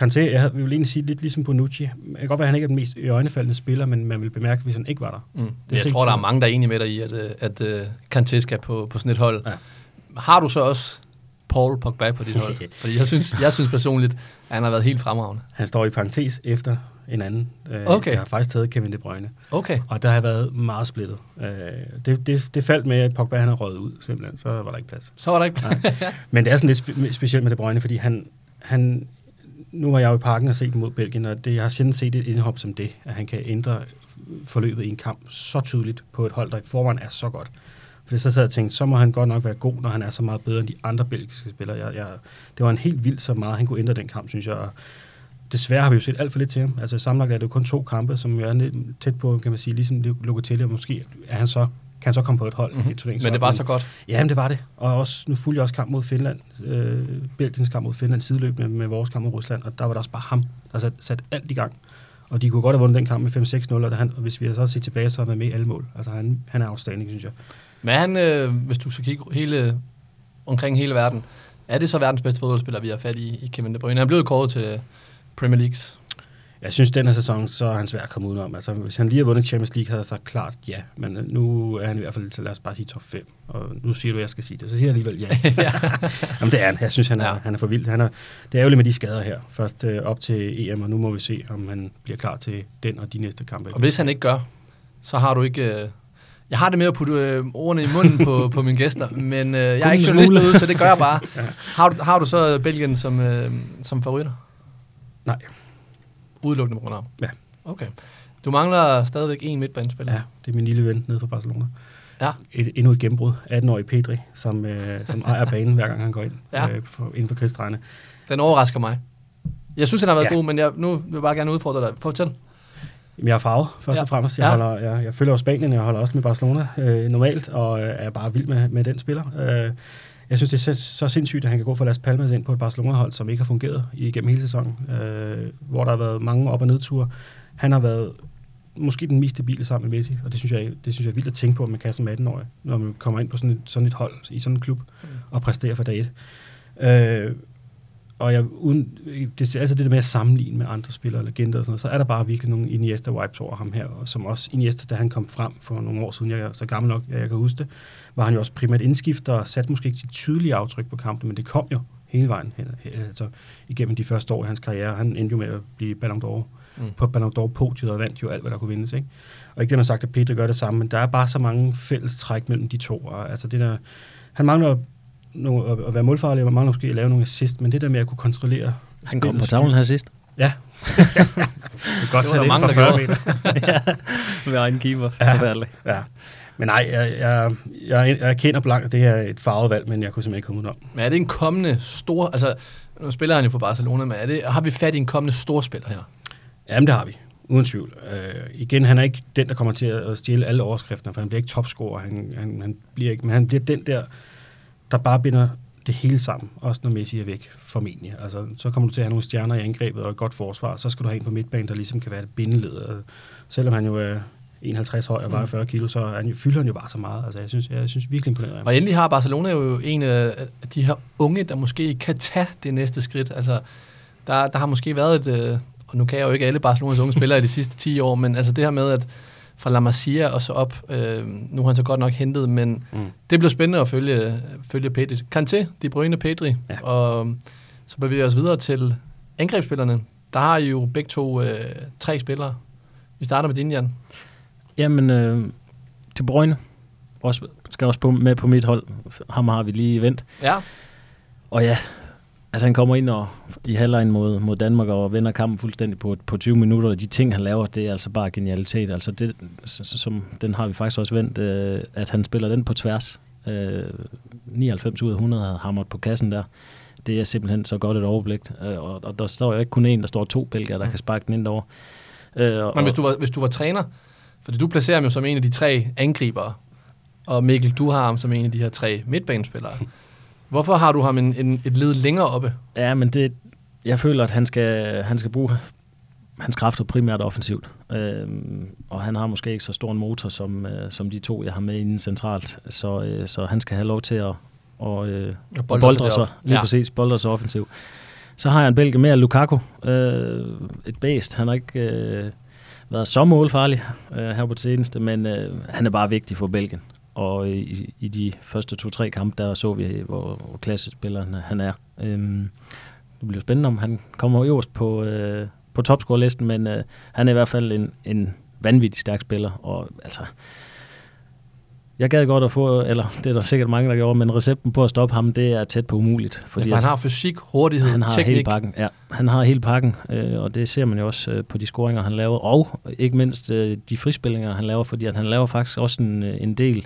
Kanté, jeg havde- vil egentlig sige lidt ligesom Bonucci. Det kan godt være, at han ikke er den mest øjnefaldende spiller, men man vil bemærke, hvis han ikke var der. Mm. slet Jeg tror, der er mange, der er enige med dig i, at, øh, at uh, Kanté skal på, på sådan et hold. Ja. Har du så også Paul Pogba på dit hold? Fordi jeg synes, jeg synes personligt, at han har været helt fremragende. Han står i parentes efter en anden. Øh, Okay. Jeg har faktisk taget Kevin De Bruyne. Okay. Og der har været meget splittet. Øh, det, det, det faldt med, at Pogba han er røget ud, simpelthen. Så var der ikke plads. Så var der ikke... Men det er sådan lidt spe- specielt med De Bruyne, fordi han, han... Nu var jeg jo i parken og set mod Belgien, og det, jeg har sjældent set et indhop som det, at han kan ændre forløbet i en kamp så tydeligt på et hold, der i forvejen er så godt. Fordi så sad jeg og tænkte, så må han godt nok være god, når han er så meget bedre end de andre belgiske spillere. Jeg, jeg, det var en helt vild så meget, han kunne ændre den kamp, synes jeg. Og desværre har vi jo set alt for lidt til ham. Altså sammenlagt er det jo kun to kampe, som jo er tæt på, kan man sige, ligesom Locatelli, og måske er han så, han så komme på et hold Mhm. i turneringen. Men det var så godt. Ja, men det var det. Og også, nu fulgte jeg også kamp mod Finland, øh, Belgiens kamp mod Finland sideløb med, vores kamp mod Rusland, og der var der også bare ham, der sat, sat alt i gang. Og de kunne godt have vundet den kamp med 5-6-0, og, han, og hvis vi så set tilbage, så har han med i alle mål. Altså han, han er afstanding, synes jeg. Men er han, øh, hvis du skal kigge hele, omkring hele verden, er det så verdens bedste fodboldspiller, vi har fat i, i Kevin De Bruyne? Han er blevet kåret til Premier Leagues. Jeg synes, den her sæson, så er han svær at komme udenom. Altså, hvis han lige har vundet Champions League, havde jeg sagt klart ja. Men øh, nu er han i hvert fald til, lad os bare sige top 5. Og nu siger du, at jeg skal sige det. Så siger jeg alligevel ja. ja. Jamen, det er han. Jeg synes, han er, Ja. han er for vild. Han er, det er ærgerligt med de skader her. Først øh, op til EM, og nu må vi se, om han bliver klar til den og de næste kampe. Og hvis han ikke gør, så har du ikke... Øh, jeg har det med at putte øh, ordene i munden på, på mine gæster, men øh, jeg er ikke journalist derude, så det gør jeg bare. Ja. har, du, har du så Belgien som, øh, som favoritter? Nej. Udelukkende på grund af ham? Ja. Okay. Du mangler stadigvæk en midtbanespiller. Ja, det er min lille ven nede fra Barcelona. Ja. Et, endnu et gennembrud. 18-årig Pedri, som, øh, som ejer banen, hver gang han går ind Ja. øh, for, inden for krigsdrejene. Den overrasker mig. Jeg synes, han har været Ja. god, men jeg, nu vil jeg bare gerne udfordre dig. Fortæl. Jamen, jeg er farvet, først Ja. og fremmest. Jeg, Ja. holder, jeg, jeg følger jo Spanien, jeg holder også med Barcelona øh, normalt, og øh, er bare vild med, med den spiller. Øh, jeg synes, det er så, så sindssygt, at han kan gå fra Las Palmas ind på et Barcelona-hold, som ikke har fungeret igennem hele sæsonen, øh, hvor der har været mange op- og nedture. Han har været måske den mest stabile sammen med Messi, og det synes jeg, det synes jeg er vildt at tænke på, at man kan som 18-årig, når man kommer ind på sådan et, sådan et hold i sådan en klub Mm. og præsterer for dag et. Øh, og jeg, uden, det er altså det der med at sammenligne med andre spillere, legender og sådan noget, så er der bare virkelig nogle Iniesta-vibes over ham her, og som også Iniesta, da han kom frem for nogle år siden, jeg er så gammel nok, at jeg kan huske det, var han jo også primært indskifter og satte måske ikke sit tydelige aftryk på kampen, men det kom jo hele vejen hen, altså igennem de første år i hans karriere. Han endte jo med at blive Ballon d'Or Mm. på Ballon d'Or-podiet og vandt jo alt, hvad der kunne vindes. Ikke? Og ikke det, man har sagt, at Pedro gør det samme, men der er bare så mange fælles træk mellem de to. Og, altså det der, han mangler no, at, være målfarlig, og man mangler måske at lave nogle assist, men det der med at kunne kontrollere... Han kom på tavlen her sidst. Ja. det godt Det var der mange, der fra 40 gjorde. meter. ja, ved egen keeper. Ja. Ja. Men nej, jeg, jeg, jeg, jeg kender blankt, at det er et farvet valg, men jeg kunne simpelthen ikke komme ud om. Men er det en kommende stor... Altså, nu spiller han jo for Barcelona, men er det, har vi fat i en kommende storspiller her? Jamen, det har vi. Uden tvivl. Øh, igen, han er ikke den, der kommer til at stjæle alle overskrifterne, for han bliver ikke topscorer. Han, han, han bliver ikke, men han bliver den der, der bare binder det hele sammen, også når Messi er væk, formentlig. Altså, så kommer du til at have nogle stjerner i angrebet og et godt forsvar, så skal du have en på midtbanen, der ligesom kan være et bindeled. Og selvom han jo er 51 høj og vejer 40 kilo, så han jo, fylder han jo bare så meget. Altså, jeg synes, jeg synes virkelig imponerende. Og endelig har Barcelona jo en af de her unge, der måske kan tage det næste skridt. Altså, der, der har måske været et... øh, Og nu kan jeg jo ikke alle Barcelonas unge spillere i de sidste 10 år, men altså det her med, at fra La Masia og så op, øh, nu har han så godt nok hentet, men Mm. det bliver spændende at følge, følge Pedri. Kanté, De Bruyne, Pedri. Ja. Og så bevæger vi os videre til angrebsspillerne. Der har I jo begge to øh, tre spillere. Vi starter med din, Jan. Jamen, øh, til Brøgne. Også, skal også på, med på mit hold. Ham har vi lige vendt. Ja, Og ja, at han kommer ind og, i halvlejen mod, mod Danmark og vender kampen fuldstændig på, på 20 minutter, og de ting, han laver, det er altså bare genialitet. Altså det, som, den har vi faktisk også vendt, øh, at han spiller den på tværs. Øh, 99 ud af 100 har hamret på kassen der. Det er simpelthen så godt et overblik. Øh, og, og der står jo ikke kun en, der står to belgier, der kan sparke den ind derovre. Øh, og, men hvis du, var, hvis du var træner, fordi du placerer ham jo som en af de tre angribere, og Mikkel, du har ham som en af de her tre midtbanespillere. Hvorfor har du ham en, en, et led længere oppe? Ja, men det, jeg føler, at han skal, han skal bruge hans kræfter primært offensivt. Øhm, og han har måske ikke så stor en motor, som, øh, som de to, jeg har med inden centralt. Så, øh, så han skal have lov til at, og, øh, Og boldre sig, deroppe. lige ja. præcis, boldre sig offensivt. Så har jeg en bælge mere, Lukaku. Øh, et bæst. Han har ikke øh, været så målfarlig øh, her på det seneste, men øh, han er bare vigtig for Belgien. Og øh, i, i de første to-tre kampe, der så vi, hvor, hvor klassespilleren han er. Øhm, det bliver spændende, om han kommer øverst på, øh, på topscore-listen, men øh, han er i hvert fald en, en vanvittig stærk spiller. Og altså, jeg gad godt at få, eller det er der sikkert mange, der gjorde, men recepten på at stoppe ham, det er tæt på umuligt. Fordi ja, for han har fysik, hurtighed, han har teknik. hele pakken. Ja, han har hele pakken, øh, og det ser man jo også øh, på de scoringer, han laver, og ikke mindst øh, de frispillinger, han laver, fordi at han laver faktisk også en, øh, en del øh,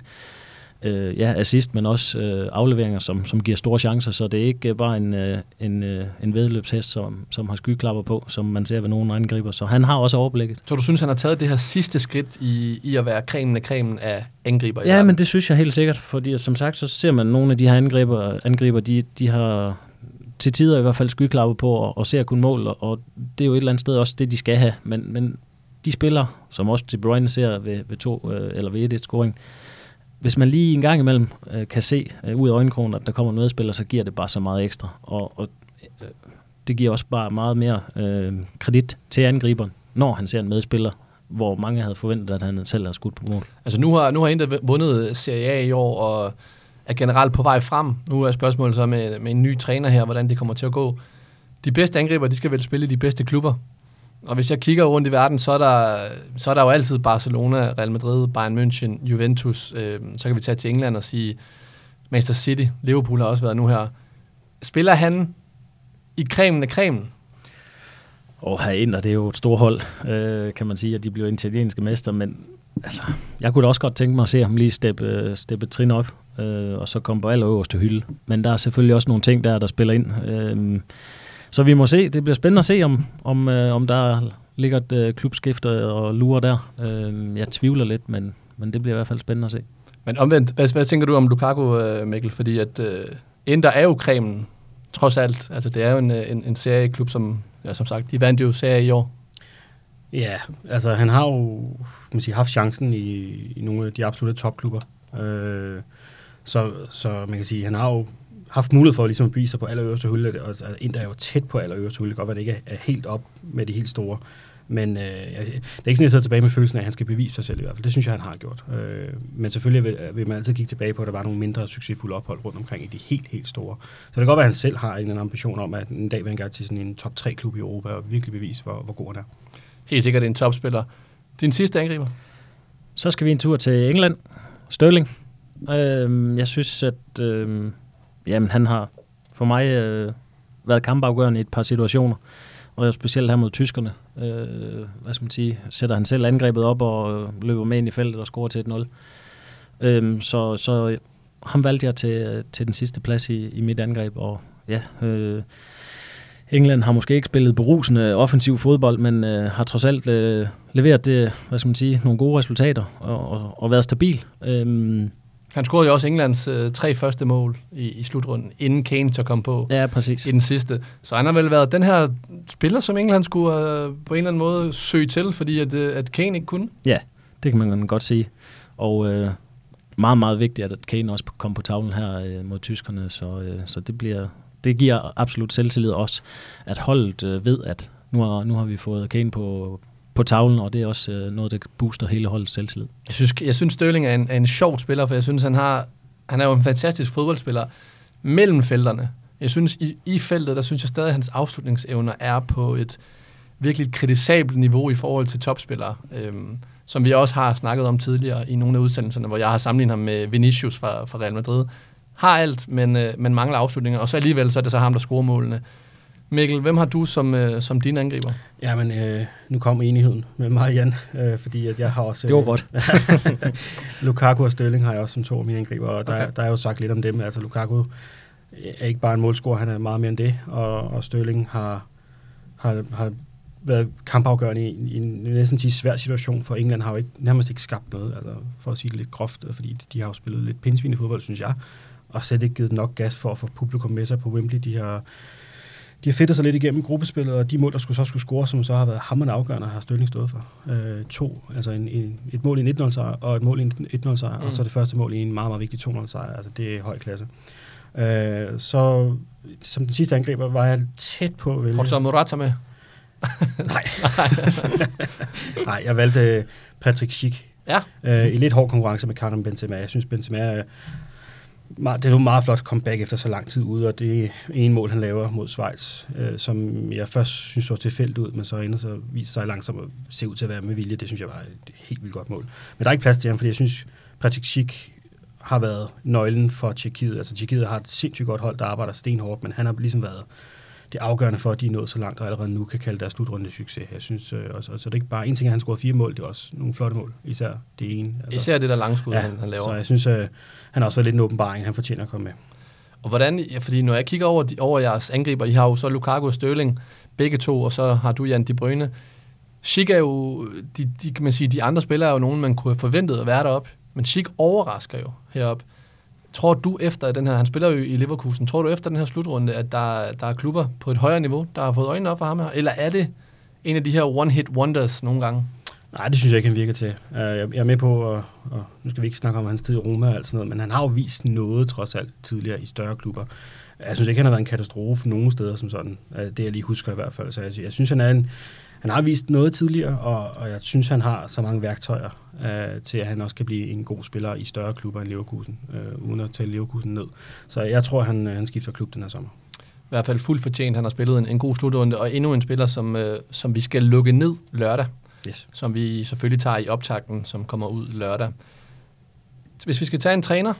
ja, assist, men også øh, afleveringer, som, som giver store chancer, så det er ikke øh, bare en, øh, en, øh, en vedløbshest, som, som har skyklapper på, som man ser ved nogle angriber, så han har også overblikket. Så du synes, han har taget det her sidste skridt i, i at være cremen af cremen af angriber i Ja, verden? men det synes jeg helt sikkert, fordi som sagt, så ser man nogle af de her angriber, angriber de, de har til tider i hvert fald skyklapper på og, og ser kun mål, og, og det er jo et eller andet sted også det, de skal have. Men, men de spiller, som også De Bruyne ser ved, ved to øh, eller ved et scoring, hvis man lige en gang imellem øh, kan se øh, ud af øjenkrogen, at der kommer en medspiller, så giver det bare så meget ekstra. Og, og øh, det giver også bare meget mere øh, kredit til angriberen, når han ser en medspiller, hvor mange havde forventet, at han selv havde skudt på mål. Altså nu har, nu har Inter vundet Serie A i år, og er generelt på vej frem. Nu er spørgsmålet så med, med en ny træner her, hvordan det kommer til at gå. De bedste angriber, de skal vel spille i de bedste klubber. Og hvis jeg kigger rundt i verden, så er der, så er der jo altid Barcelona, Real Madrid, Bayern München, Juventus. Øh, så kan vi tage til England og sige Manchester City. Liverpool har også været nu her. Spiller han i kremen af kremen? Og herind, og det er jo et stort hold, øh, kan man sige, at de bliver italienske mester, men altså, jeg kunne da også godt tænke mig at se ham lige steppe, steppe trin op, øh, og så komme på allerøverste hylde. Men der er selvfølgelig også nogle ting der, der spiller ind. Øh, så vi må se. Det bliver spændende at se, om, om, øh, om der ligger et øh, klubskifte og lurer der. Øh, jeg tvivler lidt, men, men det bliver i hvert fald spændende at se. Men omvendt, hvad, hvad tænker du om Lukaku, øh, Mikkel? Fordi at øh, Inter er jo kremen, trods alt. Altså, det er jo en, en, en serieklub, som, ja, som sagt, de vandt jo serie i år. Ja, altså han har jo kan man sige, haft chancen i, i nogle af de absolutte topklubber. Øh, så, så man kan sige, han har jo haft mulighed for ligesom at bevise sig på allerøverste hylde, og altså, Inter er jo tæt på allerøverste hylde, godt være, det ikke er, helt op med de helt store. Men øh, det er ikke sådan, at jeg sidder tilbage med følelsen af, at han skal bevise sig selv i hvert fald. Det synes jeg, han har gjort. Øh, men selvfølgelig vil, vil man altid kigge tilbage på, at der var nogle mindre succesfulde ophold rundt omkring i de helt, helt store. Så det kan godt være, at han selv har en ambition om, at en dag vil han gerne til sådan en top 3-klub i Europa og virkelig bevise, hvor, hvor god han er. Helt sikkert en topspiller. Din sidste angriber? Så skal vi en tur til England. Sterling. Øh, jeg synes, at øh, jamen, han har for mig øh, været kampafgørende i et par situationer. Og specielt her mod tyskerne. Øh, hvad skal man sige? Sætter han selv angrebet op og øh, løber med ind i feltet og scorer til 1-0. Øh, så, så ham valgte jeg til, øh, til den sidste plads i, i mit angreb. Og ja, øh, England har måske ikke spillet berusende offensiv fodbold, men øh, har trods alt øh, leveret det, hvad skal man sige, nogle gode resultater og, og, og været stabil. Øh, han scorede jo også Englands øh, tre første mål i, i slutrunden, inden Kane så kom på ja, præcis. i den sidste. Så han har vel været den her spiller, som England skulle øh, på en eller anden måde søge til, fordi at, øh, at Kane ikke kunne. Ja, det kan man godt sige. Og øh, meget, meget vigtigt, at Kane også kom på tavlen her øh, mod tyskerne, så, øh, så det, bliver, det giver absolut selvtillid også, at holdet øh, ved, at nu har, nu har vi fået Kane på, på tavlen, og det er også øh, noget, der booster hele holdets selvtillid. Jeg synes, jeg synes Sterling er en, er en sjov spiller, for jeg synes, han, har, han er jo en fantastisk fodboldspiller mellem felterne. Jeg synes, i, i feltet, der synes jeg stadig, at hans afslutningsevner er på et virkelig kritisabelt niveau i forhold til topspillere, øhm, som vi også har snakket om tidligere i nogle af udsendelserne, hvor jeg har sammenlignet ham med Vinicius fra, fra Real Madrid. Har alt, men, øh, men mangler afslutninger, og så alligevel så er det så ham, der scorer målene. Mikkel, hvem har du som, øh, som din angriber? Jamen, øh, nu kom enigheden med mig igen, øh, fordi at jeg har også... det var godt. Lukaku og Sterling har jeg også som to af mine angriber, og der, okay. der er jo sagt lidt om dem. Altså, Lukaku er ikke bare en målscorer, han er meget mere end det, og, og Sterling har, har, har været kampafgørende i, i en næsten sige svær situation, for England har jo ikke, nærmest ikke skabt noget, altså, for at sige det lidt groft, fordi de har jo spillet lidt pindsvin i fodbold, synes jeg, og slet ikke givet nok gas for at få publikum med sig på Wembley. De har de har fedtet sig lidt igennem gruppespillet, og de mål, der skulle så skulle score, som så har været hammerende afgørende, har Stølling stået for. Øh, to, altså en, en, et mål i en 1-0 sejr, og et mål i en 1-0 sejr, mm. og så det første mål i en meget, meget vigtig 2-0 sejr. Altså det er høj klasse. Øh, så som den sidste angriber var jeg tæt på at vælge... Har du så Morata med? Nej. Nej, jeg valgte Patrick Schick. Ja. Øh, I lidt hård konkurrence med Karim Benzema. Jeg synes, Benzema det er jo meget flot comeback efter så lang tid ude, og det er en mål, han laver mod Schweiz, øh, som jeg først synes så tilfældigt ud, men så ender så viser sig langsomt at se ud til at være med vilje. Det synes jeg var et helt vildt godt mål. Men der er ikke plads til ham, fordi jeg synes, Patrick Schick har været nøglen for Tjekkiet. Altså Tjekkiet har et sindssygt godt hold, der arbejder stenhårdt, men han har ligesom været det er afgørende for, at de er nået så langt, og allerede nu kan kalde deres slutrunde succes. Jeg synes, øh, også, altså, det er ikke bare en ting, at han scorede fire mål, det er også nogle flotte mål, især det ene. Altså, især det der langskud, ja, han, han laver. Så jeg synes, øh, han har også været lidt en åbenbaring, han fortjener at komme med. Og hvordan, ja, fordi når jeg kigger over, de, over jeres angriber, I har jo så Lukaku og Støling, begge to, og så har du Jan De Bruyne. Schick er jo, de, de, kan man sige, de andre spillere er jo nogen, man kunne have forventet at være deroppe, men Schick overrasker jo heroppe. Tror du efter den her, han spiller jo i Leverkusen, tror du efter den her slutrunde, at der, der er klubber på et højere niveau, der har fået øjnene op for ham her? Eller er det en af de her one-hit wonders nogle gange? Nej, det synes jeg ikke, han virker til. Øh, jeg, er med på, og, og nu skal vi ikke snakke om hans tid i Roma og alt sådan noget, men han har jo vist noget trods alt tidligere i større klubber. Jeg synes ikke, han har været en katastrofe nogen steder som sådan. Øh, det jeg lige husker i hvert fald. Så jeg, jeg synes, han er en, han har vist noget tidligere, og, og jeg synes, han har så mange værktøjer uh, til, at han også kan blive en god spiller i større klubber end Leverkusen, uh, uden at tælle Leverkusen ned. Så jeg tror, han, han skifter klub den her sommer. I hvert fald fuldt fortjent. Han har spillet en, en god slutrunde, og endnu en spiller, som, øh, som vi skal lukke ned lørdag. Yes. Som vi selvfølgelig tager i optakten, som kommer ud lørdag. Hvis vi skal tage en træner,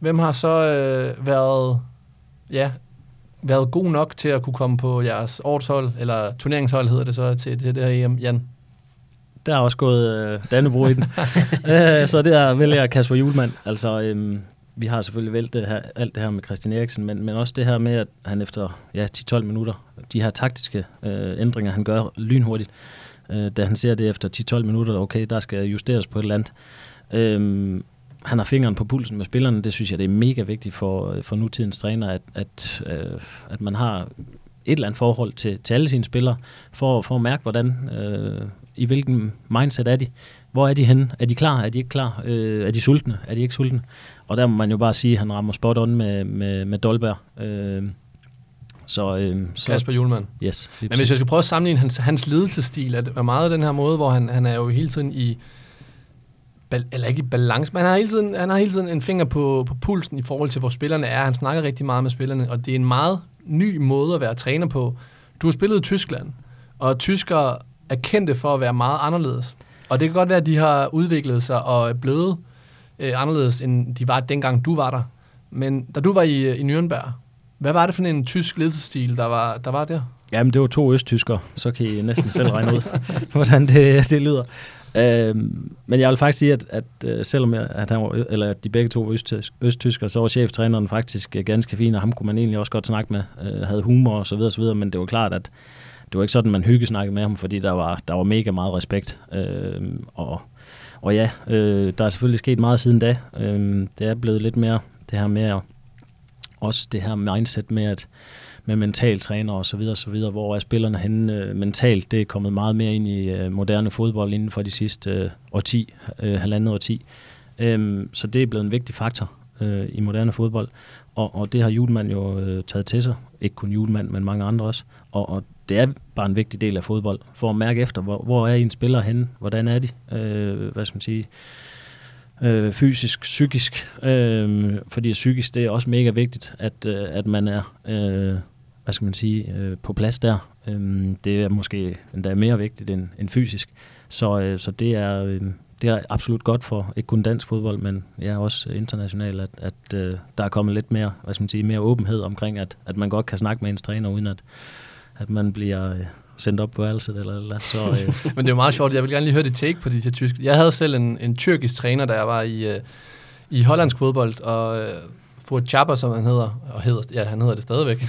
hvem har så øh, været, ja, været god nok til at kunne komme på jeres årshold, eller turneringshold hedder det så, til, til det her EM, Jan? Der er også gået øh, Dannebro i den. øh, så der vælger Kasper Julemand. Altså, øhm, vi har selvfølgelig valgt det her, alt det her med Christian Eriksen, men, men også det her med, at han efter ja, 10-12 minutter, de her taktiske øh, ændringer, han gør lynhurtigt, øh, da han ser det efter 10-12 minutter, okay, der skal justeres på et eller andet. Øh, han har fingeren på pulsen med spillerne, det synes jeg, det er mega vigtigt for, for nutidens træner, at, at, øh, at man har et eller andet forhold til, til alle sine spillere, for, for at mærke, hvordan, øh, i hvilken mindset er de, hvor er de henne, er de klar, er de ikke klar, øh, er de sultne, er de ikke sultne, og der må man jo bare sige, at han rammer spot on med, med, med Dolberg. Øh, så, øh, så, Kasper Julemand. Yes. Men hvis jeg skal prøve at sammenligne hans, hans ledelsestil, at meget af den her måde, hvor han, han er jo hele tiden i, eller ikke i balance, men han har hele tiden, han har hele tiden en finger på, på pulsen i forhold til, hvor spillerne er. Han snakker rigtig meget med spillerne, og det er en meget ny måde at være træner på. Du har spillet i Tyskland, og tyskere er kendte for at være meget anderledes. Og det kan godt være, at de har udviklet sig og er blevet øh, anderledes, end de var dengang du var der. Men da du var i, øh, i Nürnberg, hvad var det for en tysk ledelsesstil, der var, der var der? Jamen, det var to østtyskere, så kan I næsten selv regne ud, hvordan det, det lyder. Øhm, men jeg vil faktisk sige, at, at øh, selvom jeg, at han var, eller at de begge to var østtyskere, så var cheftræneren faktisk øh, ganske fin, og ham kunne man egentlig også godt snakke med, øh, havde humor og så videre, og så videre, men det var klart, at det var ikke sådan, man hyggesnakkede med ham, fordi der var, der var mega meget respekt. Øh, og, og ja, øh, der er selvfølgelig sket meget siden da. Øh, det er blevet lidt mere det her med at, også det her mindset med, at med mental træner og så videre, så videre, hvor er spillerne henne øh, mentalt, det er kommet meget mere ind i øh, moderne fodbold inden for de sidste øh, årti, øh, halvandet årti. Øh, så det er blevet en vigtig faktor øh, i moderne fodbold, og, og det har Julemand jo øh, taget til sig. Ikke kun Julemand, men mange andre også. Og, og det er bare en vigtig del af fodbold, for at mærke efter, hvor, hvor er en spiller henne, hvordan er de, øh, hvad skal man sige, øh, fysisk, psykisk, øh, fordi psykisk det er også mega vigtigt, at, øh, at man er, øh, hvad skal man sige, øh, på plads der. Øh, det er måske endda mere vigtigt end, end fysisk. Så, øh, så det er, øh, det er absolut godt for ikke kun dansk fodbold, men ja, også internationalt, at, at øh, der er kommet lidt mere, hvad skal man sige, mere åbenhed omkring, at, at man godt kan snakke med ens træner, uden at, at man bliver øh, sendt op på værelset eller eller så, øh. Men det er jo meget sjovt. Jeg vil gerne lige høre dit take på de her tyske. Jeg havde selv en, en tyrkisk træner, da jeg var i, øh, i hollandsk fodbold, og øh, Furt Chapper, som han hedder, og hedder, ja, han hedder det stadigvæk,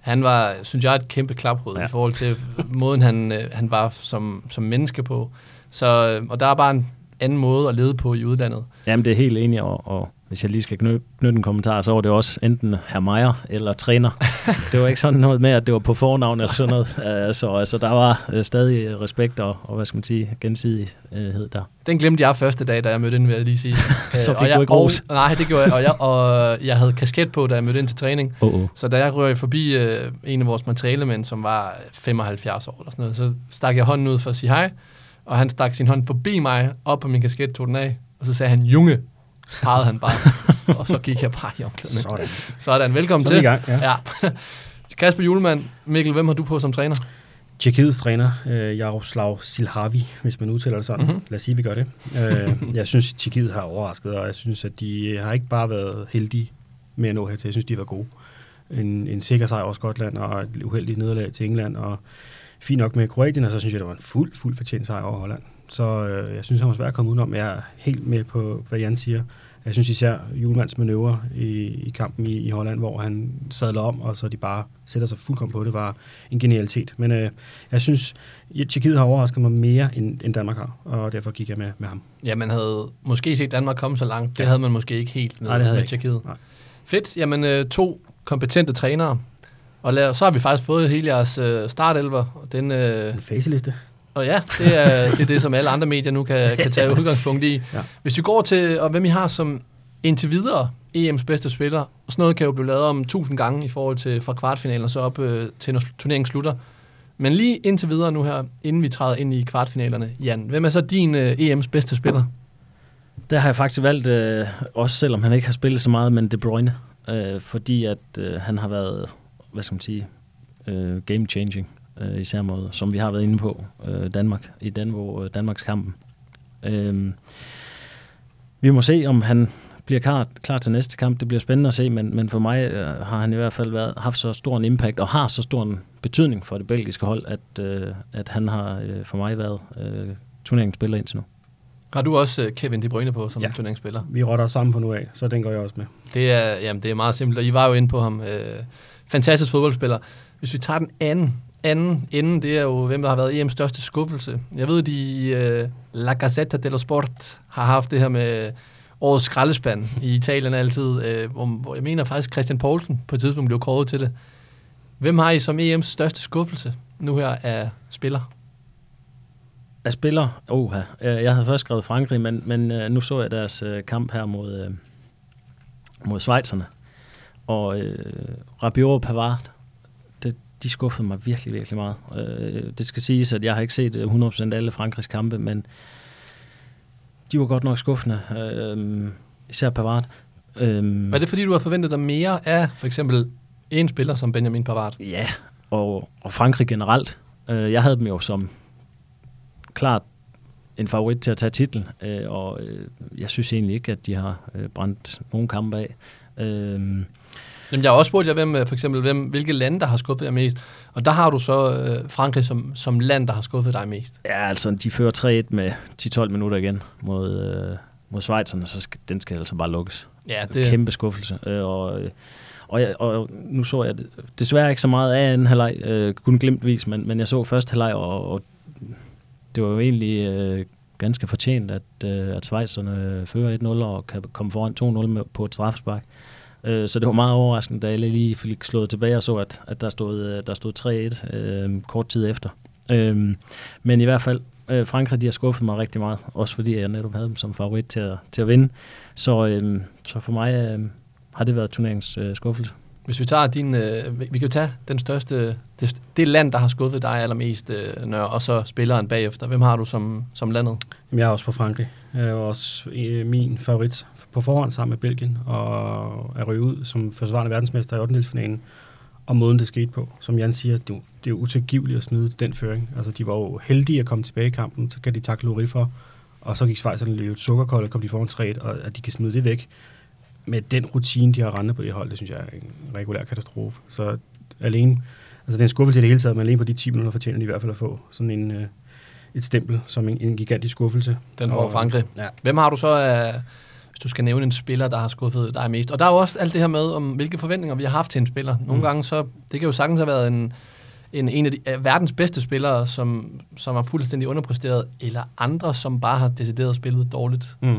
han var, synes jeg, et kæmpe klapbrud ja. i forhold til måden, han, øh, han var som, som menneske på. Så, øh, og der er bare en anden måde at lede på i udlandet. Jamen, det er helt enig, og, og hvis jeg lige skal knytte, en kommentar, så var det også enten herr Meier eller træner. det var ikke sådan noget med, at det var på fornavn eller sådan noget. Uh, så altså, der var uh, stadig respekt og, og, hvad skal man sige, gensidighed der. Den glemte jeg første dag, da jeg mødte ind, vil jeg lige sige. så fik og jeg, du ikke ros? Og, nej, det gjorde jeg og, jeg. og jeg havde kasket på, da jeg mødte ind til træning. Oh, oh. Så da jeg røg forbi uh, en af vores materialemænd, som var 75 år eller sådan noget, så stak jeg hånden ud for at sige hej. Og han stak sin hånd forbi mig, op på min kasket, tog den af, og så sagde han, Junge, pegede han bare, og så gik jeg bare i omklædningen. Sådan. Sådan, velkommen så til. Gang, ja. ja. Kasper Julemand, Mikkel, hvem har du på som træner? Tjekkiets træner, øh, Jaroslav Silhavi, hvis man udtaler det sådan. Mm-hmm. Lad os sige, at vi gør det. øh, jeg synes, at Tjekkiet har overrasket, og jeg synes, at de har ikke bare været heldige med at nå hertil. Jeg synes, de har været gode. En, en sikker sejr over Skotland, og et uheldigt nederlag til England, og fint nok med Kroatien, og så synes jeg, det var en fuld, fuld fortjent sejr over Holland. Så øh, jeg synes, han var svært at komme udenom. Jeg er helt med på, hvad Jan siger. Jeg synes især Julemands manøvre i, i kampen i, i Holland, hvor han sadler om, og så de bare sætter sig fuldkommen på det, var en genialitet. Men øh, jeg synes, at Tjekkiet har overrasket mig mere, end, end Danmark har, og derfor gik jeg med, med ham. Ja, man havde måske set Danmark komme så langt. Det ja. havde man måske ikke helt med, Nej, det havde med Tjekkiet. Fedt. Jamen, øh, to kompetente trænere. Og lad, så har vi faktisk fået hele jeres øh, startelver. Den, øh, en faceliste. Og ja, det er, det er det, som alle andre medier nu kan, kan tage udgangspunkt i. Ja. Hvis vi går til, og hvem I har som indtil videre EM's bedste spiller, og sådan noget kan jo blive lavet om tusind gange i forhold til fra kvartfinalen og så op øh, til når turneringen slutter. Men lige indtil videre nu her, inden vi træder ind i kvartfinalerne, Jan, hvem er så din øh, EM's bedste spiller? Der har jeg faktisk valgt, øh, også selvom han ikke har spillet så meget, men De Bruyne. Øh, fordi at øh, han har været, hvad skal man sige, øh, game changing, øh, især mod, som vi har været inde på, øh, Danmark, i Danvo, øh, Danmarks kampen. Øh, vi må se, om han bliver klar, klar til næste kamp. Det bliver spændende at se, men, men for mig øh, har han i hvert fald været, haft så stor en impact, og har så stor en betydning for det belgiske hold, at, øh, at han har øh, for mig været øh, turneringsspiller indtil nu. Har du også øh, Kevin De Bruyne på som ja. Turneringsspiller? Vi rotter sammen på nu af, så den går jeg også med. Det er, jamen, det er meget simpelt, og I var jo inde på ham. Øh, fantastisk fodboldspiller. Hvis vi tager den anden, anden ende, det er jo, hvem der har været EM's største skuffelse. Jeg ved, de øh, La Gazzetta dello Sport har haft det her med årets skraldespand i Italien altid, øh, hvor, hvor jeg mener faktisk Christian Poulsen på et tidspunkt blev kåret til det. Hvem har I som EM's største skuffelse nu her af spiller? Af spiller, oh, jeg havde først skrevet Frankrig, men, men øh, nu så jeg deres øh, kamp her mod, øh, mod Schweizerne. Og øh, Rabiot og Pavard, de skuffede mig virkelig, virkelig meget. Øh, det skal siges, at jeg har ikke set øh, 100% alle Frankrigs kampe, men de var godt nok skuffende. Øh, især Pavard. Øh, Er det fordi, du har forventet dig mere af for eksempel en spiller som Benjamin Pavard? Ja, og, og Frankrig generelt. Øh, jeg havde dem jo som klart en favorit til at tage titlen, øh, og øh, jeg synes egentlig ikke, at de har øh, brændt nogen kampe af. Øh, Jamen, jeg har også spurgt jer, hvem, øh, for eksempel, hvem, hvilke lande, der har skuffet jer mest. Og der har du så øh, Frankrig som, som land, der har skuffet dig mest. ja, altså, de fører 3-1 med 10-12 minutter igen mod, øh, mod Schweizerne, så skal, den skal altså bare lukkes. Ja, Det. Kæmpe skuffelse. Øh, og, øh, og, jeg, og nu så jeg det- desværre ikke så meget af anden halvleg, øh, kun glimtvis, men, men jeg så første halvleg, og, og det var jo egentlig øh, ganske fortjent, at, øh, at Schweizerne fører 1-0 og kan komme foran 2-0 med, på et straffespark. Øh, så det var meget overraskende, da jeg lige fik slået tilbage og så, at, at der stod, øh, der stod 3-1 øh, kort tid efter. Øh, men i hvert fald, øh, Frankrig de har skuffet mig rigtig meget, også fordi jeg netop havde dem som favorit til at, til at vinde. Så, øh, så for mig øh, har det været turneringens øh, skuffelse. Hvis vi tager din, øh, vi kan jo tage den største, det, det land, der har skuffet dig allermest, øh, Nør, og så spilleren bagefter. Hvem har du som, som landet? Jamen, jeg er også på Frankrig. Jeg er også øh, min favorit på forhånd sammen med Belgien, og er røget ud som forsvarende verdensmester i 8. finalen og måden det skete på. Som Jan siger, det, er det er jo utilgiveligt at smide den føring. Altså, de var jo heldige at komme tilbage i kampen, så kan de takle Uri for, og så gik Schweizerne løbet sukkerkold, og kom de foran 3 og at de kan smide det væk. Med den rutine, de har rendet på det hold, det synes jeg er en regulær katastrofe. Så alene, altså det er en skuffelse i det hele taget, men alene på de 10 minutter fortjener de i hvert fald at få sådan en, øh, et stempel som en, en gigantisk skuffelse. Den får Og- Frankrig. Ja. Hvem har du så af, hvis du skal nævne en spiller, der har skuffet dig mest? Og der er jo også alt det her med, om hvilke forventninger vi har haft til en spiller. Nogle Mm. gange så, det kan jo sagtens have været en, en, en af de, af verdens bedste spillere, som, som har fuldstændig underpresteret, eller andre, som bare har decideret spillet dårligt. Mm.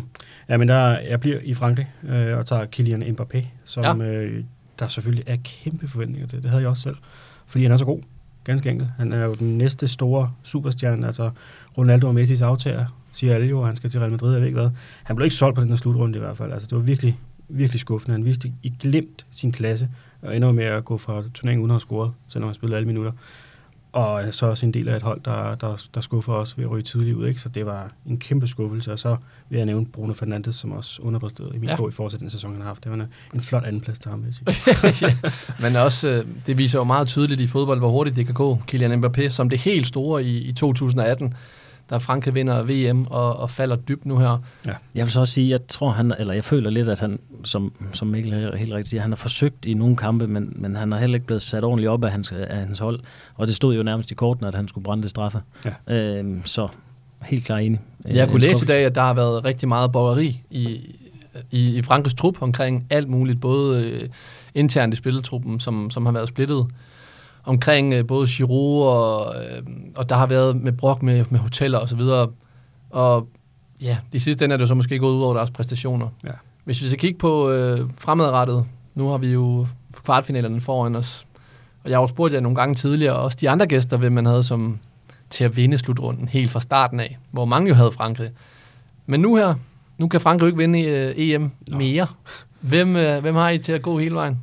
Ja, men der, jeg bliver i Frankrig øh, og tager Kylian Mbappé, som ja. øh, der selvfølgelig er kæmpe forventninger til. Det havde jeg også selv, fordi han er så god. Ganske enkelt. Han er jo den næste store superstjerne, altså Ronaldo og Messis aftager, siger alle jo, han skal til Real Madrid, jeg ved ikke hvad. Han blev ikke solgt på den her slutrunde i hvert fald. Altså, det var virkelig, virkelig skuffende. Han viste i glemt sin klasse, og ender med at gå fra turneringen uden at have scoret, selvom han spillede alle minutter. Og så også en del af et hold, der, der, der skuffer os ved at ryge tidligt ud. Ikke? Så det var en kæmpe skuffelse. Og så vil jeg nævne Bruno Fernandes, som også underpræsterede i min Ja. bog i til den sæson, han har haft. Det var en, en flot andenplads til ham, vil jeg sige. ja. Men også, øh, det viser jo meget tydeligt i fodbold, hvor hurtigt det kan gå. Kylian Mbappé som det helt store i, i 2018, da Frankrig vinder VM og, og falder dybt nu her. Jeg vil så også sige, jeg tror han, eller jeg føler lidt, at han, som, som Mikkel helt helt rigtigt siger, han har forsøgt i nogle kampe, men, men han har heller ikke blevet sat ordentligt op af hans, af hans hold. Og det stod jo nærmest i korten, at han skulle brænde det straffe. Ja. Øhm, så helt klar enig. Øh, Jeg en kunne læse i dag, at der har været rigtig meget borgeri i, i, i Frankrigs trup omkring alt muligt, både øh, internt i spilletruppen, som, som har været splittet, omkring øh, både Giroud, og, øh, og der har været med brok med, med hoteller og så videre. Og ja, de sidste ende er det jo så måske gået ud over deres præstationer. Ja. Hvis vi skal kigge på øh, fremadrettet, nu har vi jo kvartfinalerne foran os, og jeg har jo spurgt jer nogle gange tidligere, også de andre gæster, hvem man havde som til at vinde slutrunden helt fra starten af, hvor mange jo havde Frankrig. Men nu her, nu kan Frankrig jo ikke vinde øh, EM mere. Hvem, øh, hvem har I til at gå hele vejen?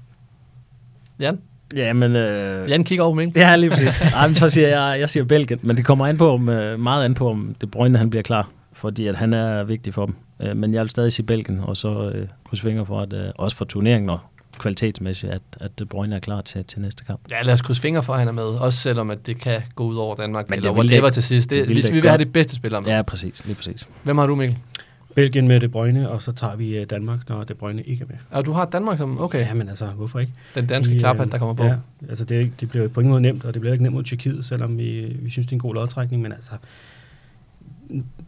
Jan? Ja, men... Øh, Jan kigger over på Mikkel. Ja, lige præcis. Ej, men så siger jeg, jeg siger Belgien, men det kommer an på, om, øh, meget an på, om det Bruyne han bliver klar, fordi at han er vigtig for dem. Øh, men jeg vil stadig sige Belgien, og så øh, krydse fingre for, at øh, også for turneringen og kvalitetsmæssigt, at, at De Bruyne er klar til, til næste kamp. Ja, lad os krydse fingre for, at han er med. Også selvom at det kan gå ud over Danmark, Men eller det vil whatever det- til sidst. Det, det det vi vil have det bedste spiller med. Ja, præcis. Lige præcis. Hvem har du, Mikkel? Belgien med De Bruyne, og så tager vi øh, Danmark, når De Bruyne ikke er med. Og du har Danmark som, okay, Ja, men altså, hvorfor ikke? den danske Vi, klaphat, øh, der kommer på. Ja, altså det, er ikke, det bliver jo på ingen måde nemt, og det bliver ikke nemt mod Tjekkiet, selvom vi, vi synes, det er en god lodtrækning, men altså,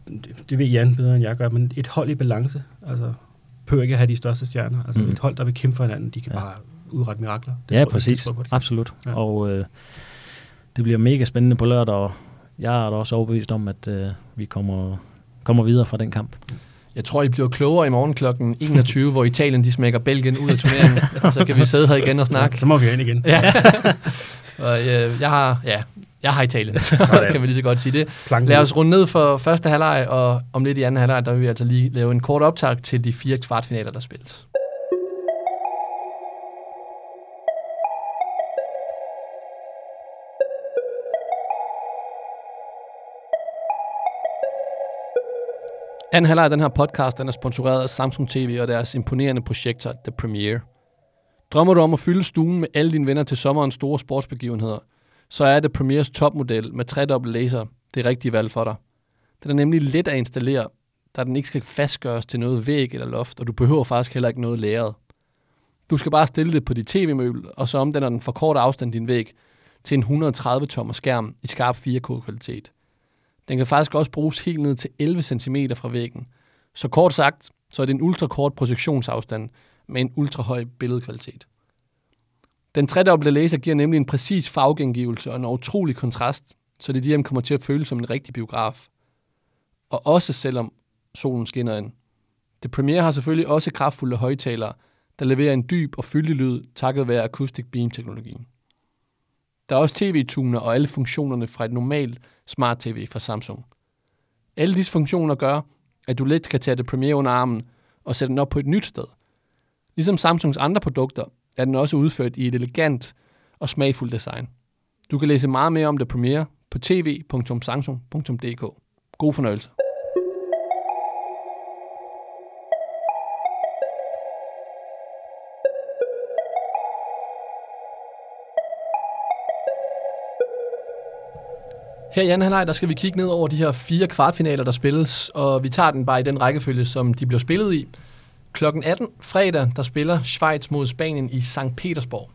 det, det ved Jan bedre, end jeg gør, men et hold i balance, altså, behøver ikke at have de største stjerner. Altså mm. et hold, der vil kæmpe for hinanden, de kan Ja. ja. bare udrette mirakler. Ja, tror jeg- præcis. Det tror jeg på, de kan. Absolut. Ja. Ja. Og øh, det bliver mega spændende på lørdag, og jeg er da også overbevist om, at øh, vi kommer, kommer videre fra den kamp. Jeg tror, I bliver klogere i morgen kl. 21, hvor Italien de smækker Belgien ud af turneringen. så kan vi sidde her igen og snakke. Så må vi ind igen. Ja. og, øh, jeg har, ja, jeg har Italien, så kan vi lige så godt sige det. Planken Lad os runde ned for første halvleg, og om lidt i anden halvleg, der vil vi altså lige lave en kort optag til de fire kvartfinaler, der spilles. Anden halvleg af den her podcast, den er sponsoreret af Samsung TV og deres imponerende projekter The Premiere. Drømmer du om at fylde stuen med alle dine venner til sommerens store sportsbegivenheder, så er The Premieres topmodel med tredobbelt laser det rigtige valg for dig. Den er nemlig let at installere, da den ikke skal fastgøres til noget væg eller loft, og du behøver faktisk heller ikke noget læret. Du skal bare stille det på dit tv-møbel, og så omdanner den for kort afstand din væg til en 130 tommer skærm i skarp 4K-kvalitet. Den kan faktisk også bruges helt ned til 11 cm fra væggen. Så kort sagt, så er det en ultrakort projektionsafstand med en ultrahøj billedkvalitet. Den tredobbelte laser giver nemlig en præcis farvegengivelse og en utrolig kontrast, så det hjem kommer til at føles som en rigtig biograf. Og også selvom solen skinner ind. Det Premiere har selvfølgelig også kraftfulde højtalere, der leverer en dyb og fyldig lyd takket være Acoustic Beam-teknologien. Der er også tv-tuner og alle funktionerne fra et normalt smart tv fra Samsung. Alle disse funktioner gør, at du let kan tage det Premiere under armen og sætte den op på et nyt sted. Ligesom Samsungs andre produkter, er den også udført i et elegant og smagfuldt design. Du kan læse meget mere om det Premiere på tv.samsung.dk. God fornøjelse. Her i anden halvleg, der skal vi kigge ned over de her fire kvartfinaler, der spilles, og vi tager den bare i den rækkefølge, som de bliver spillet i. Klokken 18 fredag, der spiller Schweiz mod Spanien i St. Petersborg.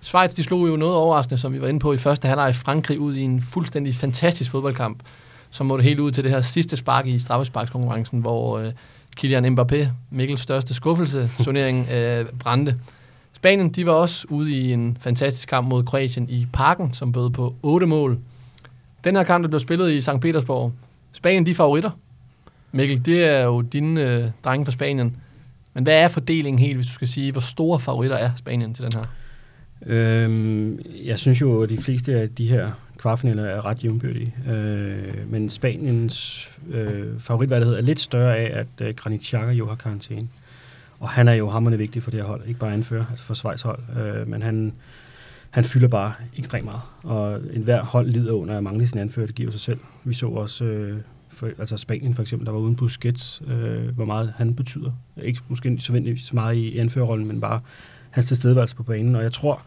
Schweiz, de slog jo noget overraskende, som vi var inde på i første halvleg, Frankrig ud i en fuldstændig fantastisk fodboldkamp, som måtte helt ud til det her sidste spark i straffesparkskonkurrencen, hvor øh, Kylian Mbappé, Mikkels største skuffelse, turneringen øh, brændte. Spanien, de var også ude i en fantastisk kamp mod Kroatien i parken, som bød på otte mål. Den her kamp, der blev spillet i St. Petersborg, Spanien, de er favoritter. Mikkel, det er jo dine øh, drenge fra Spanien. Men hvad er fordelingen helt, hvis du skal sige, hvor store favoritter er Spanien til den her? Øhm, jeg synes jo, at de fleste af de her kvartfinaler er ret jævnbyrdige. Øh, men Spaniens øh, favoritværdighed er lidt større af, at øh, Granit Xhaka jo har karantæne. Og han er jo hammerende vigtig for det her hold. Ikke bare anfører, altså for Schweiz hold, øh, men han, han fylder bare ekstremt meget. Og enhver hold lider under at mangle sin anfører, det giver sig selv. Vi så også øh, for, altså Spanien for eksempel, der var uden Busquets, øh, hvor meget han betyder. Ikke måske så meget i anførerrollen, men bare hans tilstedeværelse på banen. Og jeg tror,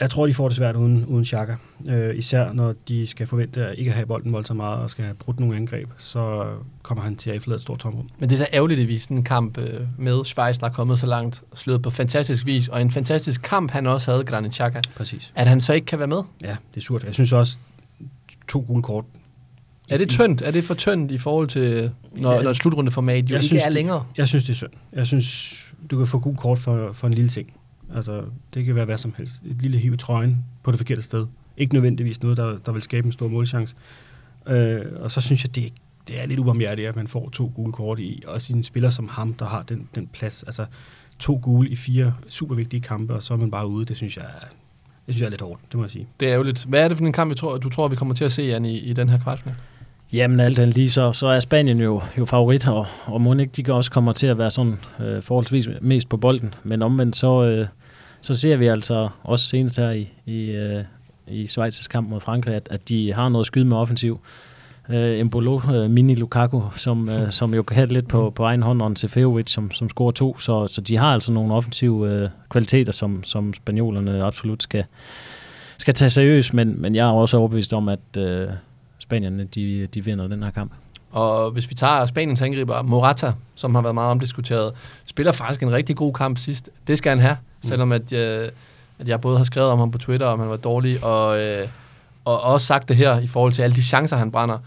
jeg tror, de får det svært uden, uden Xhaka. Øh, især når de skal forvente at ikke have bolden voldsomt meget og skal have brudt nogle angreb, så kommer han til at efterlade et stort tomrum. Men det er da ærgerligt, at vi sådan en kamp øh, med Schweiz, der er kommet så langt, slået på fantastisk vis, og en fantastisk kamp, han også havde, Granit Xhaka, Præcis. at han så ikke kan være med. Ja, det er surt. Jeg synes også, to gule kort. Er det tyndt? Er det for tyndt i forhold til, når, Ja, når slutrundeformat jo jeg ikke synes, er længere? Jeg synes, det er synd. Jeg synes, du kan få gul kort for, for en lille ting. Altså, det kan være hvad som helst. Et lille hiv i trøjen på det forkerte sted. Ikke nødvendigvis noget, der, der vil skabe en stor målchance. Øh, og så synes jeg, det, det er lidt ubarmhjertigt, at man får to gule kort i, og sin en spiller som ham, der har den, den plads. Altså, to gule i fire super vigtige kampe, og så er man bare ude. Det synes jeg er Det synes jeg er lidt hårdt, det må jeg sige. Det er jo lidt. Hvad er det for en kamp, vi tror, du tror, vi kommer til at se, Jan, i, i den her kvartfinale? Jamen alt andet lige, så, så er Spanien jo, jo favorit, og, og må ikke, de også kommer til at være sådan øh, forholdsvis mest på bolden. Men omvendt, så, øh, så ser vi altså også senest her i, i, øh, i Schweiz's kamp mod Frankrig, at, at de har noget skyde med offensiv. Øh, Embolo, øh, Mini Lukaku, som, øh, som jo kan have lidt på, på egen hånd, og en Seferovic, som, som scorer to. Så, så de har altså nogle offensive øh, kvaliteter, som, som spanjolerne absolut skal, skal tage seriøst. Men, men jeg er også overbevist om, at øh, spanierne de, de vinder den her kamp. Og hvis vi tager Spaniens angriber, Morata, som har været meget omdiskuteret, spiller faktisk en rigtig god kamp sidst. Det skal han have, mm. selvom at, øh, at jeg både har skrevet om ham på Twitter, om han var dårlig, og, øh, og også sagt det her i forhold til alle de chancer, han brænder.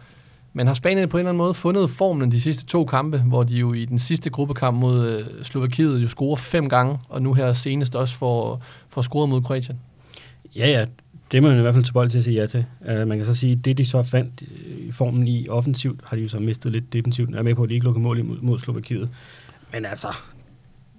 Men har Spanien på en eller anden måde fundet formen de sidste to kampe, hvor de jo i den sidste gruppekamp mod øh, Slovakiet jo scorer fem gange, og nu her senest også får, får scoret mod Kroatien? Ja, ja, det er man i hvert fald tilbøjelig til at sige ja til. Uh, man kan så sige, at det de så fandt i formen i offensivt, har de jo så mistet lidt defensivt. Jeg er med på, at de ikke lukker mål mod, mod Slovakiet. Men altså,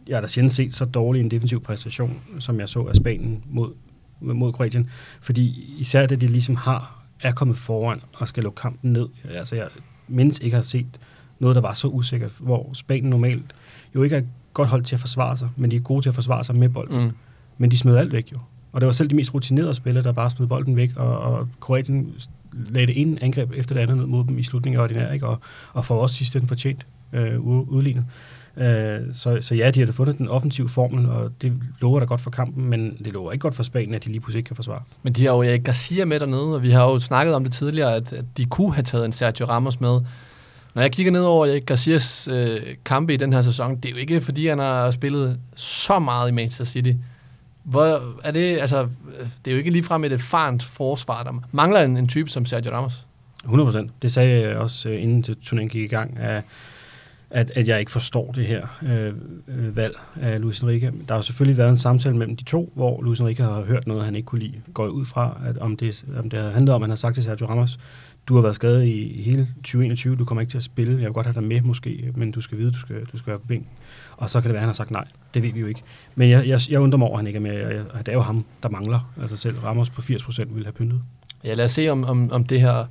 jeg har da sjældent set så dårlig en defensiv præstation, som jeg så af Spanien mod, mod Kroatien. Fordi især det, de ligesom har, er kommet foran og skal lukke kampen ned. Altså, jeg mindst ikke har set noget, der var så usikkert, hvor Spanien normalt jo ikke er godt holdt til at forsvare sig, men de er gode til at forsvare sig med bolden. Mm. Men de smed alt væk jo. Og det var selv de mest rutinerede spillere, der bare smed bolden væk, og, og Kroatien lagde det ene angreb efter det andet ned mod dem i slutningen af ordinær, ikke? Og, og for os sidst den fortjent øh, udlignet. Øh, så, så ja, de har da fundet den offensive formel, og det lover da godt for kampen, men det lover ikke godt for Spanien, at de lige pludselig ikke kan forsvare. Men de har jo Erik Garcia med dernede, og vi har jo snakket om det tidligere, at, at de kunne have taget en Sergio Ramos med. Når jeg kigger ned over Erik Garcias øh, kampe i den her sæson, det er jo ikke, fordi han har spillet så meget i Manchester City. Hvor er det, altså, det er jo ikke ligefrem et erfarent forsvar, der mangler en, en type som Sergio Ramos. 100 procent. Det sagde jeg også, øh, inden til turneringen gik i gang, at, at, at jeg ikke forstår det her øh, øh, valg af Luis Enrique. Der har selvfølgelig været en samtale mellem de to, hvor Luis Enrique har hørt noget, han ikke kunne lide. Går ud fra, at om det, om det handler om, at han har sagt til Sergio Ramos, du har været skadet i hele 2021, du kommer ikke til at spille, jeg vil godt have dig med måske, men du skal vide, du skal, du skal være på bænken. Og så kan det være, at han har sagt nej. Det ved vi jo ikke. Men jeg, jeg, jeg undrer mig over, at han ikke er med. Jeg, det er jo ham, der mangler. Altså selv Ramos på 80 procent ville have pyntet. Ja, lad os se, om, om, om det her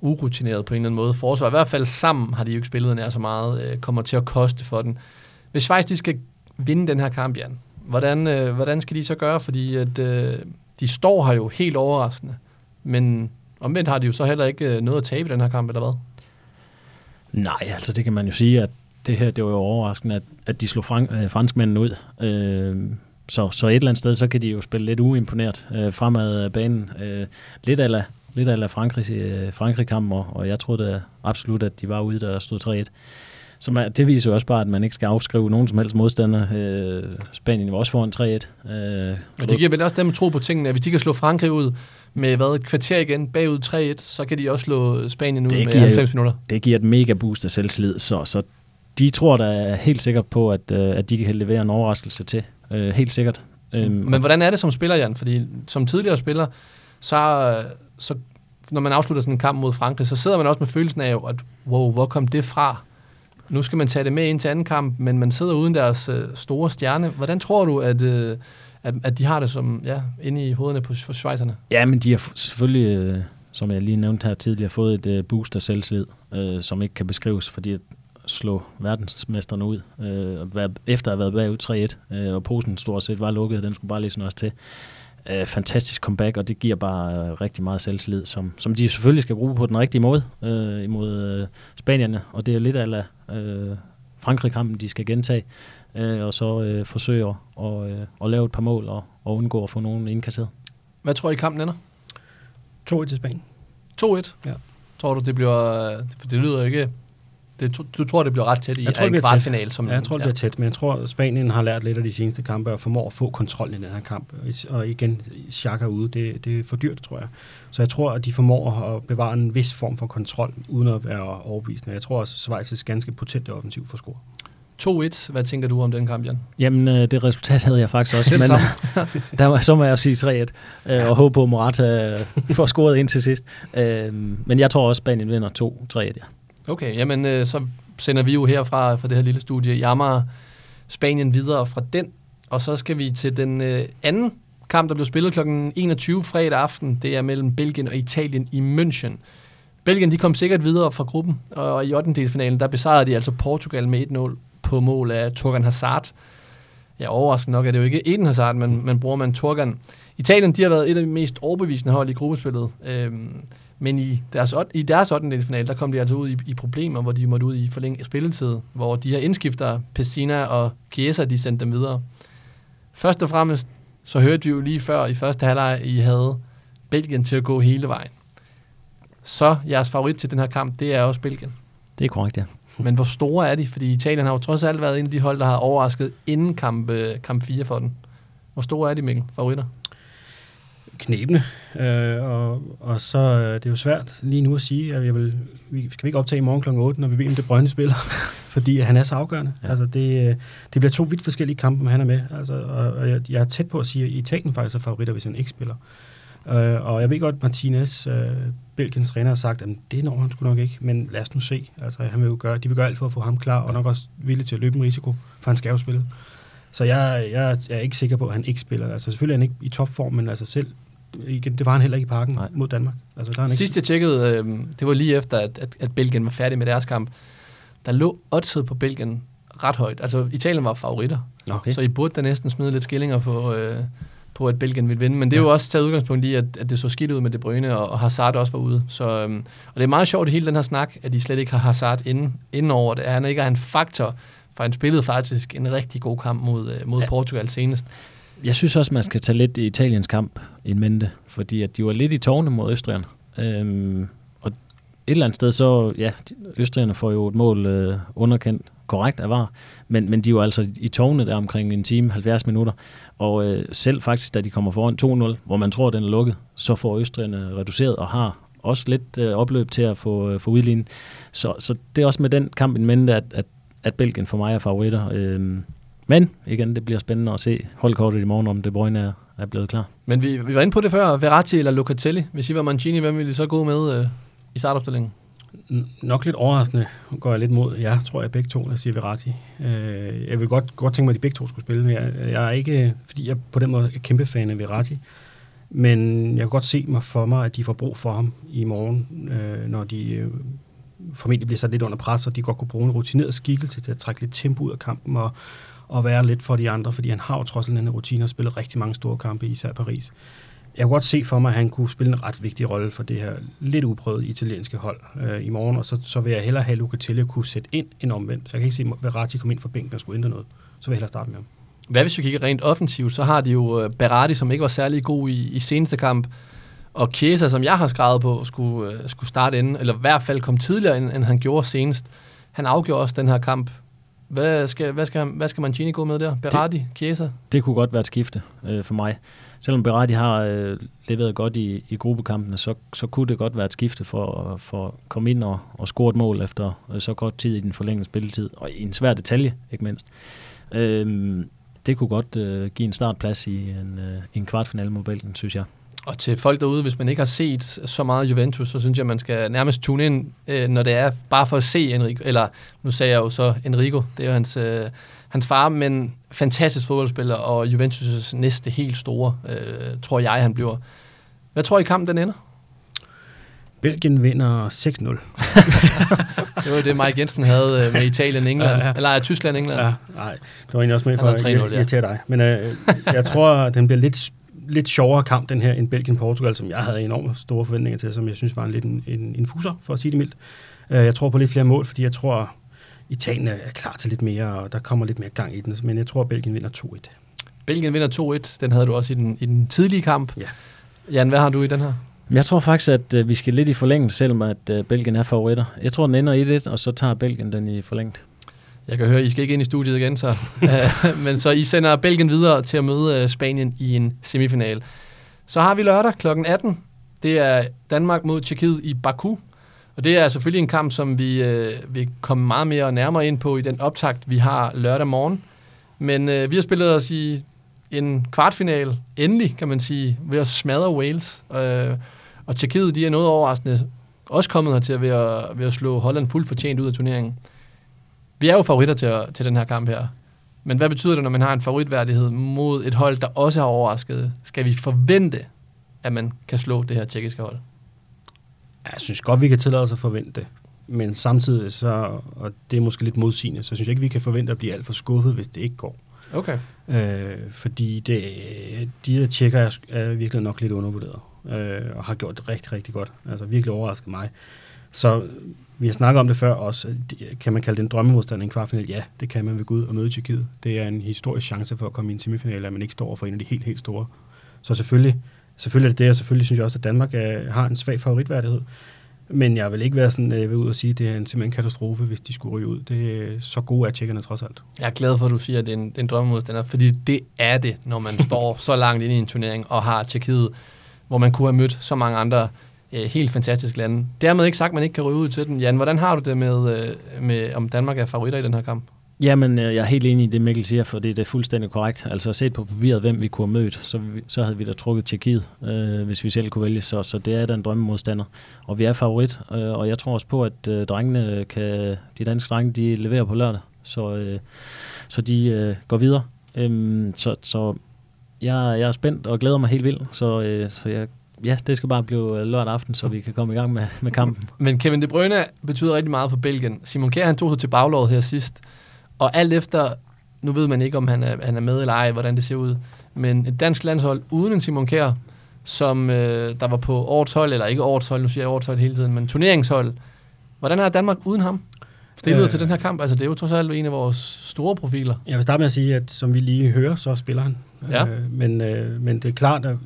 urutineret på en eller anden måde forsvar. I hvert fald sammen har de jo ikke spillet nær så meget. Øh, kommer til at koste for den. Hvis Schweiz de skal vinde den her kamp, Jan, hvordan, øh, hvordan skal de så gøre? Fordi at, øh, de står her jo helt overraskende. Men omvendt har de jo så heller ikke øh, noget at tabe i den her kamp, eller hvad? Nej, altså det kan man jo sige, at det her, det var jo overraskende, at, at de slog frank, øh, franskmændene ud. Øh, så, så et eller andet sted, så kan de jo spille lidt uimponeret øh, fremad banen. Øh, lidt ala, lidt ala Frankrig, øh, Frankrig-kamp, og, og jeg troede absolut, at de var ude, der stod 3-1. Så man, det viser jo også bare, at man ikke skal afskrive nogen som helst modstander. Øh, Spanien var også foran 3-1. Øh, og det giver vel også dem tro på tingene, at hvis de kan slå Frankrig ud med hvad, et kvarter igen bagud 3-1, så kan de også slå Spanien ud det med 90 minutter. Det giver et mega boost af selvtillid, så, så de tror da helt sikkert på, at, øh, at de kan levere en overraskelse til. Øh, helt sikkert. Øhm, Men hvordan er det som spiller, Jan? Fordi som tidligere spiller, så, så når man afslutter sådan en kamp mod Frankrig, så sidder man også med følelsen af, at wow, hvor kom det fra? Nu skal man tage det med ind til anden kamp, men man sidder uden deres øh, store stjerne. Hvordan tror du, at, øh, at, at de har det som ja, inde i hovederne på, på Ja, men de har selvfølgelig, øh, som jeg lige nævnte her tidligere, fået et øh, boost af selvtillid, øh, som ikke kan beskrives, fordi at slå verdensmesterne ud, øh, efter at have været bagud 3-1, øh, og posen stort set var lukket, den skulle bare lige sådan også til. Øh, fantastisk comeback, og det giver bare øh, rigtig meget selvtillid, som, som de selvfølgelig skal bruge på den rigtige måde øh, imod øh, Spanierne, og det er lidt af øh, Frankrig-kampen, de skal gentage, øh, og så øh, forsøge at, og, øh, at lave et par mål og, og undgå at få nogen indkasseret. Hvad tror I kampen ender? 2-1 til Spanien. 2-1? Ja. Tror du, det bliver... For det lyder ikke det, du tror, det bliver ret tæt i jeg tror, en kvartfinal? Som, ja, jeg tror, det bliver tæt, men jeg tror, Spanien har lært lidt af de seneste kampe og formår at få kontrol i den her kamp. Og igen, Xhaka ude, det, det er for dyrt, tror jeg. Så jeg tror, at de formår at bevare en vis form for kontrol, uden at være overbevisende. Jeg tror også, at Schweiz er ganske potent offensiv for score. 2-1. Hvad tænker du om den kamp, Jan? Jamen, øh, det resultat havde jeg faktisk også. men øh, der var, så må jeg sige 3-1, øh, og håbe på, at Morata får scoret ind til sidst. men jeg tror også, Spanien vinder 2-3-1, ja. Okay, jamen øh, så sender vi jo herfra fra det her lille studie Jammer Spanien videre fra den, og så skal vi til den øh, anden kamp, der blev spillet kl. 21 fredag aften. Det er mellem Belgien og Italien i München. Belgien de kom sikkert videre fra gruppen, og i 8. finalen der besejrede de altså Portugal med 1-0 på mål af Torgan Hazard. Ja, overraskende nok er det jo ikke Eden Hazard, men, men bruger man Torgan. Italien de har været et af de mest overbevisende hold i gruppespillet. Øhm, men i deres, i deres 8. finale, der kom de altså ud i, i problemer, hvor de måtte ud i forlænget spilletid, hvor de her indskifter, Pessina og Chiesa, de sendte dem videre. Først og fremmest, så hørte vi jo lige før i første halvleg, I havde Belgien til at gå hele vejen. Så jeres favorit til den her kamp, det er også Belgien. Det er korrekt, ja. Men hvor store er de? Fordi Italien har jo trods alt været en af de hold, der har overrasket inden kamp, øh, kamp 4 for den. Hvor store er de, Mikkel? Favoritter? knæbende, øh, og, og så øh, det er jo svært lige nu at sige, at jeg vil, vi, skal vi ikke optage i morgen kl. 8, når vi ved, om det Brønde spiller, fordi han er så afgørende. Ja. Altså det, øh, det bliver to vidt forskellige kampe, han er med, altså, og, og jeg, jeg er tæt på at sige, at Italien faktisk er favoritter, hvis han ikke spiller. Øh, og jeg ved godt, Martinez, øh, Belgiens træner, har sagt, at det når han sgu nok ikke, men lad os nu se. Altså, han vil jo gøre, de vil gøre alt for at få ham klar, og nok også villig til at løbe en risiko, for han skal jo spille. Så jeg, jeg er ikke sikker på, at han ikke spiller. Altså selvfølgelig er han ikke i topform, men altså selv igen, det var han heller ikke i parken Nej. mod Danmark. Altså, der han Sidst jeg tjekkede, øh, det var lige efter, at, at, at Belgien var færdig med deres kamp, der lå oddset på Belgien ret højt. Altså Italien var favoritter, okay. så I burde da næsten smide lidt skillinger på, øh, på at Belgien ville vinde. Men det er ja. jo også taget udgangspunkt i, at, at det så skidt ud med De Bruyne, og, og Hazard også var ude. Så, øh, og det er meget sjovt, hele den her snak, at de slet ikke har Hazard inden, inden over det. Han ikke er en faktor, for han spillede faktisk en rigtig god kamp mod, øh, mod ja. Portugal senest. Jeg synes også, man skal tage lidt i Italiens kamp i mente, fordi at de var lidt i tårne mod Østrigerne. Øhm, og et eller andet sted, så ja, Østrigerne får jo et mål øh, underkendt korrekt af var, men, men de var altså i tårne der omkring en time, 70 minutter, og øh, selv faktisk, da de kommer foran 2-0, hvor man tror, den er lukket, så får Østrigerne reduceret og har også lidt øh, opløb til at få, øh, få udlignet. Så, så det er også med den kamp i mente, at, at, at Belgien for mig er favoritter. Øh, men igen, det bliver spændende at se holdkortet i morgen, om De Bruyne er, er blevet klar. Men vi, vi var inde på det før, Verratti eller Locatelli. Hvis I var Mancini, hvem ville I så gå med øh, i startopstillingen? Nok lidt overraskende går jeg lidt mod ja, tror jeg, begge to, der siger Verratti. Øh, jeg vil godt, godt tænke mig, at de begge to skulle spille, men jeg, jeg er ikke, fordi jeg på den måde er kæmpe fan af Verratti. Men jeg kan godt se mig for mig, at de får brug for ham i morgen, øh, når de øh, formentlig bliver sat lidt under pres, og de godt kunne bruge en rutineret skikkelse til at trække lidt tempo ud af kampen og, og være lidt for de andre, fordi han har jo trods alt den rutine og spillet rigtig mange store kampe, især Paris. Jeg kunne godt se for mig, at han kunne spille en ret vigtig rolle for det her lidt uprøvede italienske hold øh, i morgen, og så, så vil jeg hellere have Locatelli kunne sætte ind en omvendt. Jeg kan ikke se, at Verratti kom ind fra bænken og skulle ændre noget. Så vil jeg hellere starte med ham. Hvad hvis vi kigger rent offensivt, så har de jo øh, Berardi, som ikke var særlig god i, i seneste kamp, og Chiesa, som jeg har skrevet på, skulle, øh, skulle starte inden, eller i hvert fald komme tidligere, end, end han gjorde senest. Han afgjorde også den her kamp hvad skal, hvad skal, hvad skal Mancini gå med der? Berardi, det, Chiesa? Det kunne godt være et skifte øh, for mig. Selvom Berardi har øh, leveret godt i, i gruppekampene, så, så kunne det godt være et skifte for, for at komme ind og, og score et mål efter øh, så kort tid i den forlængede spilletid. Og i en svær detalje, ikke mindst. Øh, det kunne godt øh, give en startplads i en, øh, en kvartfinale mod Belgien, synes jeg. Og til folk derude, hvis man ikke har set så meget Juventus, så synes jeg, man skal nærmest tune ind, øh, når det er bare for at se Enrico. Eller nu sagde jeg jo så Enrico, det er jo hans, øh, hans far, men fantastisk fodboldspiller, og Juventus' næste helt store, øh, tror jeg, han bliver. Hvad tror I kampen den ender? Belgien vinder 6-0. det var det, Mike Jensen havde øh, med Italien England. Ja, ja. Eller Tyskland England. Ja, nej, det var egentlig også med for at irritere dig. Men øh, jeg tror, den bliver lidt lidt sjovere kamp, den her, end Belgien-Portugal, som jeg havde enormt store forventninger til, som jeg synes var en lidt en, en infuser, for at sige det mildt. Uh, jeg tror på lidt flere mål, fordi jeg tror, Italien er klar til lidt mere, og der kommer lidt mere gang i den, men jeg tror, Belgien vinder 2-1. Belgien vinder 2-1, den havde du også i den, i den tidlige kamp. Ja. Jan, hvad har du i den her? Jeg tror faktisk, at uh, vi skal lidt i forlængelse, selvom at uh, Belgien er favoritter. Jeg tror, den ender 1-1, og så tager Belgien den i forlængt. Jeg kan høre, I skal ikke ind i studiet igen, så. Øh, men så I sender Belgien videre til at møde øh, Spanien i en semifinal. Så har vi lørdag kl. 18. Det er Danmark mod Tjekkiet i Baku. Og det er selvfølgelig en kamp, som vi øh, vil komme meget mere nærmere ind på i den optakt, vi har lørdag morgen. Men øh, vi har spillet os i en kvartfinal, endelig kan man sige, ved at smadre Wales. Øh, og Tjekkiet, de er noget overraskende også kommet her til ved at, ved at slå Holland fuldt fortjent ud af turneringen. Vi er jo favoritter til, til den her kamp her. Men hvad betyder det, når man har en favoritværdighed mod et hold, der også har overrasket? Skal vi forvente, at man kan slå det her tjekkiske hold? Jeg synes godt, vi kan tillade os at forvente det. Men samtidig, så, og det er måske lidt modsigende, så synes jeg ikke, vi kan forvente at blive alt for skuffet, hvis det ikke går. Okay. Øh, fordi det, de der tjekker er, er virkelig nok lidt undervurderet, øh, og har gjort det rigtig, rigtig godt. Altså virkelig overrasket mig. Så vi har snakket om det før også. Kan man kalde det en drømmemodstand i en kvartfinal? Ja, det kan man ved Gud og møde Tjekkiet. Det er en historisk chance for at komme i en semifinal, at man ikke står over for en af de helt, helt store. Så selvfølgelig, selvfølgelig er det det, og selvfølgelig synes jeg også, at Danmark er, har en svag favoritværdighed. Men jeg vil ikke være sådan, jeg vil ud og sige, at det er en simpelthen katastrofe, hvis de skulle ryge ud. Det er, så gode er tjekkerne trods alt. Jeg er glad for, at du siger, at det er en, det er en drømmemodstander, fordi det er det, når man står så langt ind i en turnering og har Tjekkiet, hvor man kunne have mødt så mange andre øh, helt fantastisk lande. Dermed ikke sagt, at man ikke kan ryge ud til den. Jan, hvordan har du det med, øh, med om Danmark er favoritter i den her kamp? Jamen, øh, jeg er helt enig i det, Mikkel siger, for det er fuldstændig korrekt. Altså set på papiret, hvem vi kunne have mødt, så, så havde vi da trukket Tjekkiet, øh, hvis vi selv kunne vælge. Så, så det er da en drømmemodstander. Og vi er favorit, øh, og jeg tror også på, at øh, drengene kan, de danske drenge, de leverer på lørdag. Så, øh, så de øh, går videre. Øhm, så så jeg, jeg er spændt og glæder mig helt vildt. Så, øh, så jeg ja, det skal bare blive lørdag aften, så vi kan komme i gang med, med kampen. Men Kevin De Bruyne betyder rigtig meget for Belgien. Simon Kjær, han tog sig til baglåret her sidst. Og alt efter, nu ved man ikke, om han er, han er med eller ej, hvordan det ser ud, men et dansk landshold uden en Simon Kjær, som øh, der var på årets hold, eller ikke årets hold, nu siger jeg årets hold hele tiden, men turneringshold. Hvordan er Danmark uden ham? Stillet øh, til den her kamp, altså det er jo trods alt en af vores store profiler. Jeg vil starte med at sige, at som vi lige hører, så spiller han. Ja. Øh, men, øh, men det er klart, at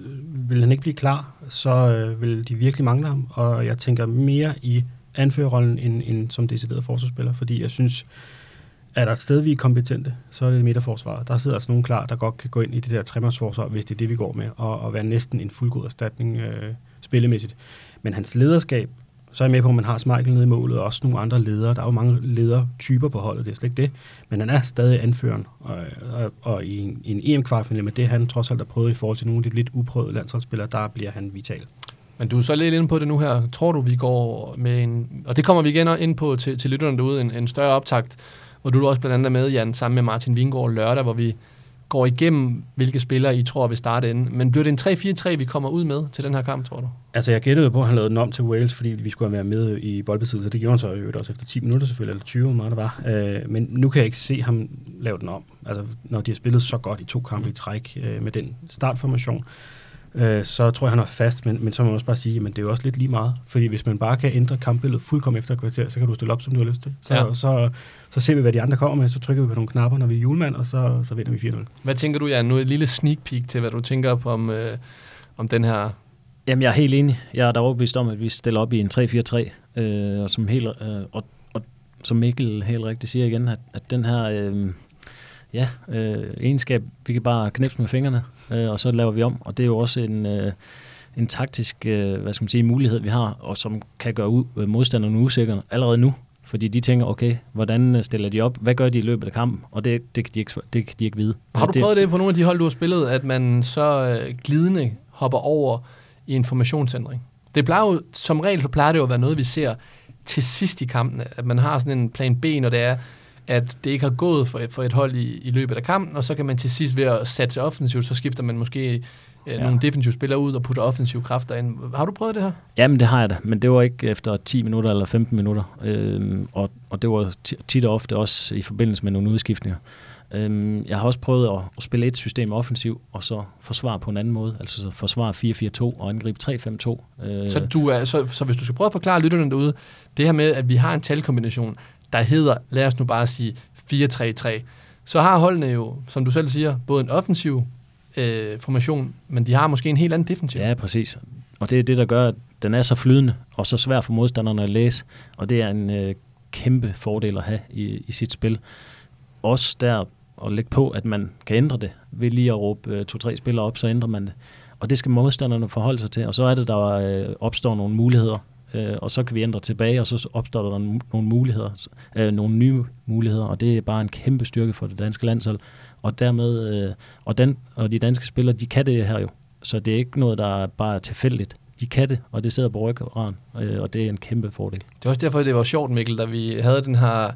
vil han ikke blive klar, så øh, vil de virkelig mangle ham, og jeg tænker mere i anførerrollen end, end som decideret forsvarsspiller, fordi jeg synes, er der et sted, vi er kompetente, så er det midterforsvaret. Der sidder altså nogen klar, der godt kan gå ind i det der tremandsforsvar, hvis det er det, vi går med, og, og være næsten en fuldgod erstatning øh, spillemæssigt. Men hans lederskab, så er jeg med på, at man har Smeichel nede i målet, og også nogle andre ledere. Der er jo mange ledertyper på holdet, det er slet ikke det. Men han er stadig anføreren, og, og, og i en, i en EM-kvartfinale med det, han trods alt har prøvet i forhold til nogle af de lidt uprøvede landsholdsspillere, der bliver han vital. Men du er så lidt inde på det nu her. Tror du, vi går med en... Og det kommer vi igen ind på til, til lytterne derude, en, en større optakt hvor du også blandt andet er med, Jan, sammen med Martin Vingård lørdag, hvor vi går igennem, hvilke spillere I tror vil starte inden. Men bliver det en 3-4-3, vi kommer ud med til den her kamp, tror du? Altså, jeg gættede på, at han lavede den om til Wales, fordi vi skulle være med i boldbesiddelse. Det gjorde han så jo også efter 10 minutter selvfølgelig, eller 20, hvor meget det var. Øh, men nu kan jeg ikke se ham lave den om. Altså, når de har spillet så godt i to kampe i træk øh, med den startformation, øh, så tror jeg, han er fast, men, men så må man også bare sige, at det er jo også lidt lige meget. Fordi hvis man bare kan ændre kampbilledet fuldkommen efter et kvarter, så kan du stille op, som du har lyst til. Så, ja. så, så ser vi, hvad de andre kommer med, så trykker vi på nogle knapper, når vi er julemand, og så, så vinder vi 4-0. Hvad tænker du, Jan? Nu et lille sneak peek til, hvad du tænker på om, øh, om den her Jamen, jeg er helt enig. Jeg er da overbevist om, at vi stiller op i en 3-4-3, øh, og, som helt, øh, og, og som Mikkel helt rigtigt siger igen, at, at den her øh, ja, øh, egenskab, vi kan bare knipse med fingrene, øh, og så laver vi om. Og det er jo også en, øh, en taktisk øh, hvad skal man sige, mulighed, vi har, og som kan gøre ud, øh, modstanderne usikre allerede nu. Fordi de tænker, okay, hvordan stiller de op? Hvad gør de i løbet af kampen? Og det, det, kan, de ikke, det kan de ikke vide. Har du det, prøvet det på nogle af de hold, du har spillet, at man så øh, glidende hopper over i informationsændring? Det plejer jo, som regel så plejer det jo at være noget, vi ser til sidst i kampen, at man har sådan en plan B, når det er, at det ikke har gået for et, for et hold i, i løbet af kampen, og så kan man til sidst ved at satse offensivt, så skifter man måske ja. nogle defensive spillere ud og putter offensive kræfter ind. Har du prøvet det her? Jamen, det har jeg da, men det var ikke efter 10 minutter eller 15 minutter, øhm, og, og det var tit og ofte også i forbindelse med nogle udskiftninger. Øhm, jeg har også prøvet at, at spille et system offensiv, og så forsvare på en anden måde, altså så forsvare 4-4-2 og angribe 3-5-2. Øh. Så, du er, så, så hvis du skal prøve at forklare lytterne derude, det her med, at vi har en talkombination, der hedder, lad os nu bare sige 4-3-3, så har holdene jo, som du selv siger, både en offensiv øh, formation, men de har måske en helt anden defensiv. Ja, præcis. Og det er det, der gør, at den er så flydende og så svær for modstanderne at læse, og det er en øh, kæmpe fordel at have i, i sit spil. Også der at lægge på, at man kan ændre det. Ved lige at råbe øh, to-tre spillere op, så ændrer man det. Og det skal modstanderne forholde sig til. Og så er det, der øh, opstår nogle muligheder øh, og så kan vi ændre tilbage, og så opstår der nogle muligheder, øh, nogle nye muligheder, og det er bare en kæmpe styrke for det danske landshold. Og dermed, øh, og, den, og de danske spillere, de kan det her jo. Så det er ikke noget, der er bare tilfældigt. De kan det, og det sidder på ryggen, øh, og det er en kæmpe fordel. Det er også derfor, det var sjovt, Mikkel, da vi havde den her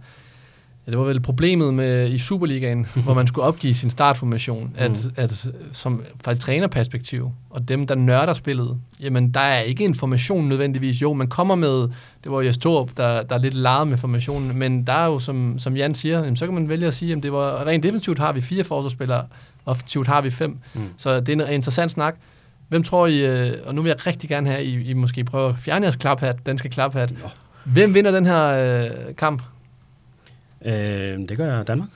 Ja, det var vel problemet med i Superligaen, hvor man skulle opgive sin startformation, at, Mm. at som fra et trænerperspektiv, og dem, der nørder spillet, jamen der er ikke en formation nødvendigvis. Jo, man kommer med, det var Jes Torup, der, der er lidt leget med formationen, men der er jo, som, som Jan siger, jamen, så kan man vælge at sige, at det var rent defensivt har vi fire forsvarsspillere, offensivt har vi fem. Mm. Så det er en interessant snak. Hvem tror I, øh, og nu vil jeg rigtig gerne have, I, I måske prøver at fjerne jeres klaphat, danske klaphat. Hvem vinder den her øh, kamp? Øh, det gør jeg Danmark.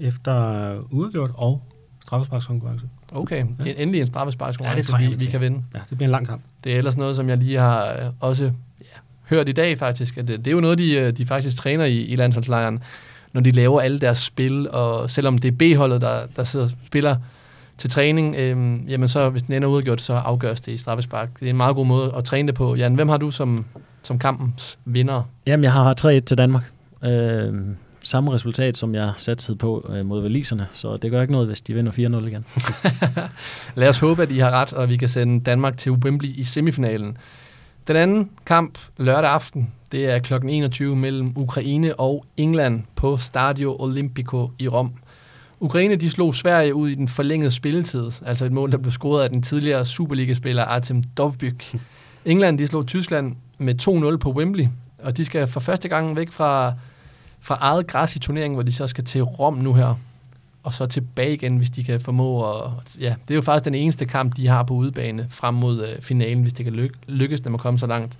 Efter uafgjort og straffesparkskonkurrence. Okay, ja. endelig en straffesparkskonkurrence, Ja, vi, vi kan vinde. Ja, det bliver en lang kamp. Det er ellers noget, som jeg lige har øh, også ja, hørt i dag faktisk. At det, det er jo noget, de, øh, de faktisk træner i, i landsholdslejren, når de laver alle deres spil, og selvom det er B-holdet, der, der sidder og spiller til træning, øhm, jamen så hvis den ender udgjort, så afgøres det i straffespark. Det er en meget god måde at træne det på. Jan, hvem har du som, som kampens vinder? Jamen, jeg har 3-1 til Danmark. Øh, samme resultat, som jeg satte på øh, mod valiserne, så det gør ikke noget, hvis de vinder 4-0 igen. Lad os håbe, at I har ret, og vi kan sende Danmark til Wembley i semifinalen. Den anden kamp lørdag aften, det er kl. 21 mellem Ukraine og England på Stadio Olimpico i Rom. Ukraine de slog Sverige ud i den forlængede spilletid, altså et mål, der blev scoret af den tidligere Superliga-spiller Artem Dovbyk. England de slog Tyskland med 2-0 på Wembley, og de skal for første gang væk fra, fra eget græs i turneringen, hvor de så skal til Rom nu her og så tilbage igen, hvis de kan formå at... Ja, det er jo faktisk den eneste kamp, de har på udebane frem mod øh, finalen, hvis det kan lyk- lykkes dem at komme så langt.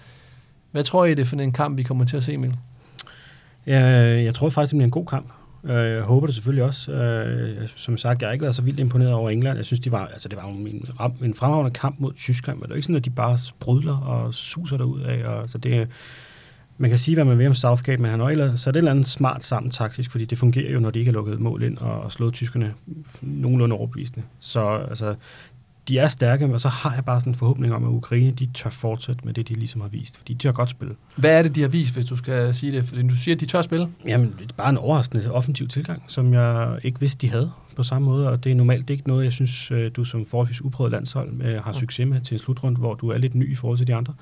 Hvad tror I, det er for en kamp, vi kommer til at se, Emil? Ja, jeg tror faktisk, det bliver en god kamp. Øh, jeg håber det selvfølgelig også. Øh, som sagt, jeg har ikke været så vildt imponeret over England. Jeg synes, de var, altså, det var en, en fremragende kamp mod Tyskland, men det er ikke sådan, at de bare sprudler og suser derud af. Og, så det, man kan sige, hvad man vil om Southgate, men han har så er det et eller andet smart sammen taktisk, fordi det fungerer jo, når de ikke har lukket mål ind og, og slået tyskerne nogenlunde overbevisende. Så altså, de er stærke, og så har jeg bare sådan en forhåbning om, at Ukraine de tør fortsætte med det, de ligesom har vist, fordi de tør godt spille. Hvad er det, de har vist, hvis du skal sige det? Fordi du siger, at de tør spille. Jamen, det er bare en overraskende offensiv tilgang, som jeg ikke vidste, de havde på samme måde, og det er normalt ikke noget, jeg synes, øh, du som forholdsvis uprøvet landshold øh, har succes med til en slutrund, hvor du er lidt ny i forhold til de andre.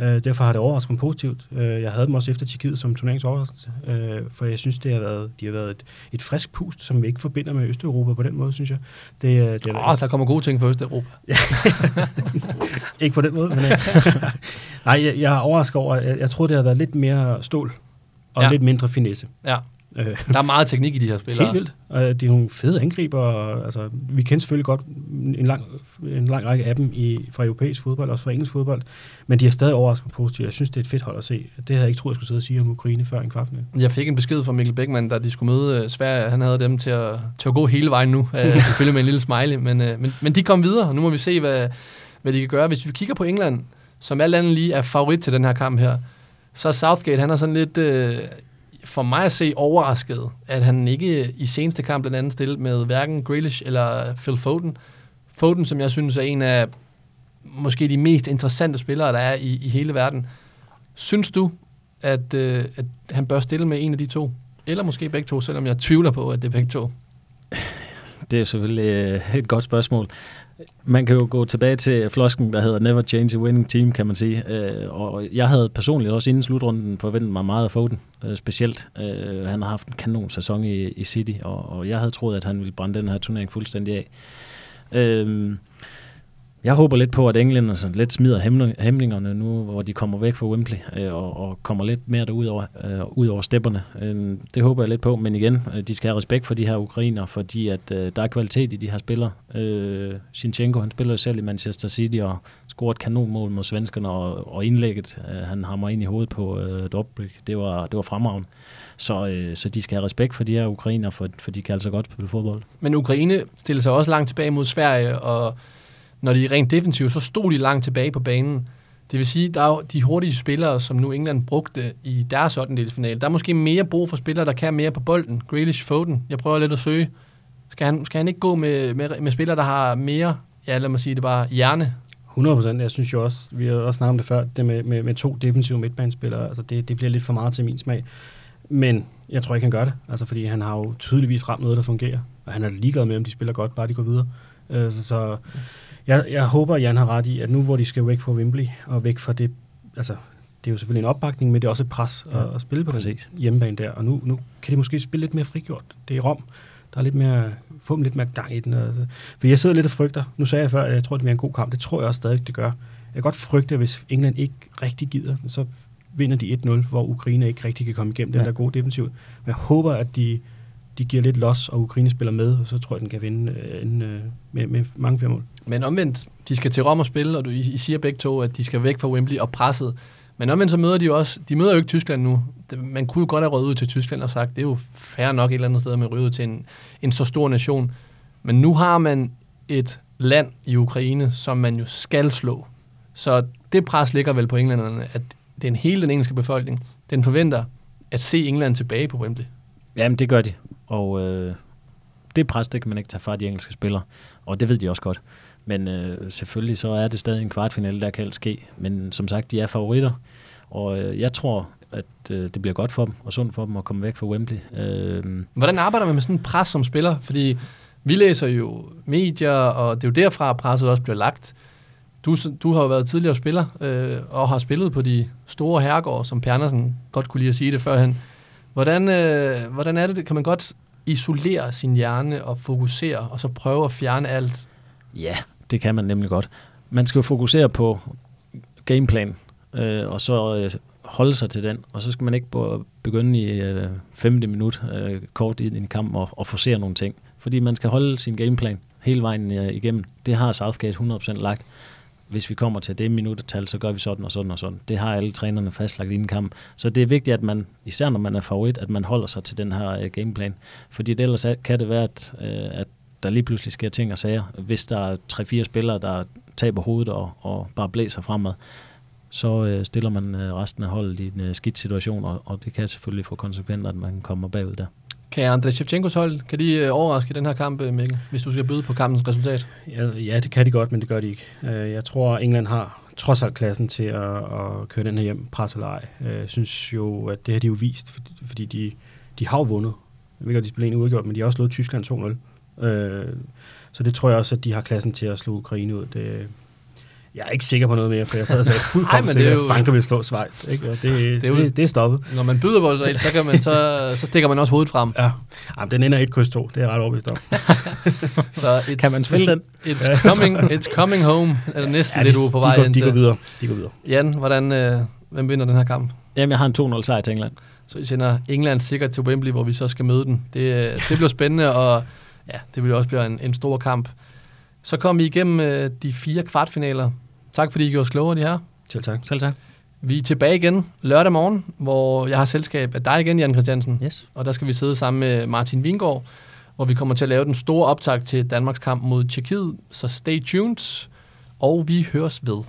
Øh, derfor har det overrasket mig positivt. Øh, jeg havde dem også efter Tjekkiet som turneringsoverraskelse, øh, for jeg synes, det har været, de har været et, et frisk pust, som vi ikke forbinder med Østeuropa på den måde, synes jeg. Det, øh, det har Åh, været- der kommer gode ting for Østeuropa. ikke på den måde, men... Øh, nej, jeg, jeg er overrasket over, jeg, jeg troede, det havde været lidt mere stål, og Ja. lidt mindre finesse. Ja, der er meget teknik i de her spillere. Helt vildt. Og det er nogle fede angriber. Altså, vi kender selvfølgelig godt en lang, en lang række af dem i, fra europæisk fodbold, også fra engelsk fodbold. Men de er stadig overrasket mig positivt. Jeg synes, det er et fedt hold at se. Det havde jeg ikke troet, jeg skulle sidde og sige om Ukraine før en kvartfinal. Jeg fik en besked fra Mikkel Beckmann, da de skulle møde øh, Sverige. Han havde dem til at, til at gå hele vejen nu. Øh, selvfølgelig med en lille smiley. Men, øh, men, men de kom videre, og nu må vi se, hvad, hvad de kan gøre. Hvis vi kigger på England, som alt andet lige er favorit til den her kamp her, så Southgate, han er sådan lidt, øh, for mig at se, overrasket, at han ikke i seneste kamp blandt andet stillede med hverken Grealish eller Phil Foden. Foden, som jeg synes er en af måske de mest interessante spillere, der er i, i hele verden. Synes du, at, øh, at han bør stille med en af de to? Eller måske begge to, selvom jeg tvivler på, at det er begge to. Det er selvfølgelig øh, et godt spørgsmål. Man kan jo gå tilbage til flosken, der hedder Never Change a Winning Team, kan man sige. Øh, og jeg havde personligt også inden slutrunden forventet mig meget af Foden, øh, specielt. Øh, han har haft en kanon sæson i, i City, og, og jeg havde troet, at han ville brænde den her turnering fuldstændig af. Øh, jeg håber lidt på, at englænderne sådan lidt smider hæmningerne nu, hvor de kommer væk fra Wembley øh, og, og kommer lidt mere derud over, øh, ud over stepperne. Øh, det håber jeg lidt på, men igen, øh, de skal have respekt for de her ukrainer, fordi at øh, der er kvalitet i de her spillere. Øh, Sinchenko, han spiller jo selv i Manchester City og scorer et kanonmål mod svenskerne, og, og indlægget, øh, han hammer ind i hovedet på øh, Dobrik, det var, det var fremragende. Så, øh, så de skal have respekt for de her ukrainer, for, for de kan altså godt spille fodbold. Men Ukraine stiller sig også langt tilbage mod Sverige, og når de er rent defensivt, så stod de langt tilbage på banen. Det vil sige, der er jo de hurtige spillere, som nu England brugte i deres 8. Der er måske mere brug for spillere, der kan mere på bolden. Grealish, Foden, jeg prøver lidt at søge. Skal han, skal han ikke gå med, med, med spillere, der har mere, ja lad mig sige det bare, hjerne? 100 procent. Jeg synes jo også, vi har også snakket om det før, det med, med, med to defensive midtbanespillere, altså det, det bliver lidt for meget til min smag. Men jeg tror ikke, han gør det, altså fordi han har jo tydeligvis ramt noget, der fungerer, og han er ligeglad med, om de spiller godt, bare de går videre. Øh, så, så jeg, jeg håber, Jan har ret i, at nu hvor de skal væk fra Wembley, og væk fra det, altså det er jo selvfølgelig en opbakning, men det er også et pres ja, at, at spille på præcis. den hjemmebane der. Og nu, nu kan de måske spille lidt mere frigjort. Det er Rom. Der er lidt mere, få dem lidt mere gang i den. Altså. For jeg sidder lidt og frygter. Nu sagde jeg før, at jeg tror, det bliver en god kamp. Det tror jeg også stadig, det gør. Jeg kan godt frygte, at hvis England ikke rigtig gider, så vinder de 1-0, hvor Ukraine ikke rigtig kan komme igennem ja. den der gode defensiv. Men jeg håber, at de, de giver lidt los, og Ukraine spiller med, og så tror jeg, den kan vinde øh, en, øh, med, med mange flere mål. Men omvendt, de skal til Rom og spille, og du, I, I siger begge to, at de skal væk fra Wembley og presset. Men omvendt så møder de jo også, de møder jo ikke Tyskland nu. Man kunne jo godt have røget ud til Tyskland og sagt, det er jo fair nok et eller andet sted med røget til en, en så stor nation. Men nu har man et land i Ukraine, som man jo skal slå. Så det pres ligger vel på englænderne, at den hele den engelske befolkning, den forventer at se England tilbage på Wembley. Jamen, det gør de. Og øh, det pres, det kan man ikke tage fra de engelske spillere. Og det ved de også godt. Men øh, selvfølgelig så er det stadig en kvartfinale, der kan alt ske. Men som sagt, de er favoritter. Og øh, jeg tror, at øh, det bliver godt for dem, og sundt for dem at komme væk fra Wembley. Øh, Hvordan arbejder man med sådan en pres som spiller? Fordi vi læser jo medier, og det er jo derfra, at presset også bliver lagt. Du, du har jo været tidligere spiller, øh, og har spillet på de store herregårde, som Pernersen godt kunne lide at sige det førhen. Hvordan, øh, hvordan er det? Kan man godt isolere sin hjerne og fokusere, og så prøve at fjerne alt? Ja, det kan man nemlig godt. Man skal jo fokusere på gameplan, øh, og så øh, holde sig til den, og så skal man ikke begynde i øh, 50 minut øh, kort i en kamp og, og forsere nogle ting. Fordi man skal holde sin gameplan hele vejen øh, igennem. Det har Southgate 100% lagt hvis vi kommer til det minuttertal, så gør vi sådan og sådan og sådan. Det har alle trænerne fastlagt inden kamp. Så det er vigtigt, at man, især når man er favorit, at man holder sig til den her øh, gameplan. Fordi det ellers kan det være, at, øh, at der lige pludselig sker ting og sager. Hvis der er tre-fire spillere, der taber hovedet og, og bare blæser fremad, så øh, stiller man øh, resten af holdet i en øh, skidt situation, og, og det kan selvfølgelig få konsekvenser, at man kommer bagud der. Kan André Shevchenkos hold, kan de øh, overraske den her kamp, øh, Mikkel, hvis du skal byde på kampens resultat? Ja, ja, det kan de godt, men det gør de ikke. Øh, jeg tror, England har trods alt klassen til at, at køre den her hjem, pres eller ej. Jeg synes jo, at det har de jo vist, fordi de, de har jo vundet. Jeg ved ikke, de spiller en udgjort, men de har også slået Tyskland 2-0. Så det tror jeg også, at de har klassen til at slå Ukraine ud. Det, jeg er ikke sikker på noget mere, for jeg sad og sagde fuldkommen sikkert, jo... at Frankrig vil slå Schweiz. Ikke? Og det, det, er jo, det, det, er stoppet. Når man byder på det, så, kan man, så, så stikker man også hovedet frem. Ja, Jamen, den ender 1 kryds 2, det er ret overbevist om. så kan man spille den? It's coming, it's coming home, er det næsten ja, de, det, du er på vej de går, ind de går videre. De går videre. Jan, hvordan, øh, hvem vinder den her kamp? Jamen, jeg har en 2-0 sejr til England. Så I sender England sikkert til Wembley, hvor vi så skal møde den. Det, øh, det bliver spændende, og ja, det vil også blive en, en stor kamp. Så kom vi igennem øh, de fire kvartfinaler. Tak fordi I gjorde os klogere, de her. Selv tak. Selv tak. Vi er tilbage igen lørdag morgen, hvor jeg har selskab af dig igen, Jan Christiansen. Yes. Og der skal vi sidde sammen med Martin Vingård, hvor vi kommer til at lave den store optag til Danmarks kamp mod Tjekkiet. Så stay tuned, og vi høres ved.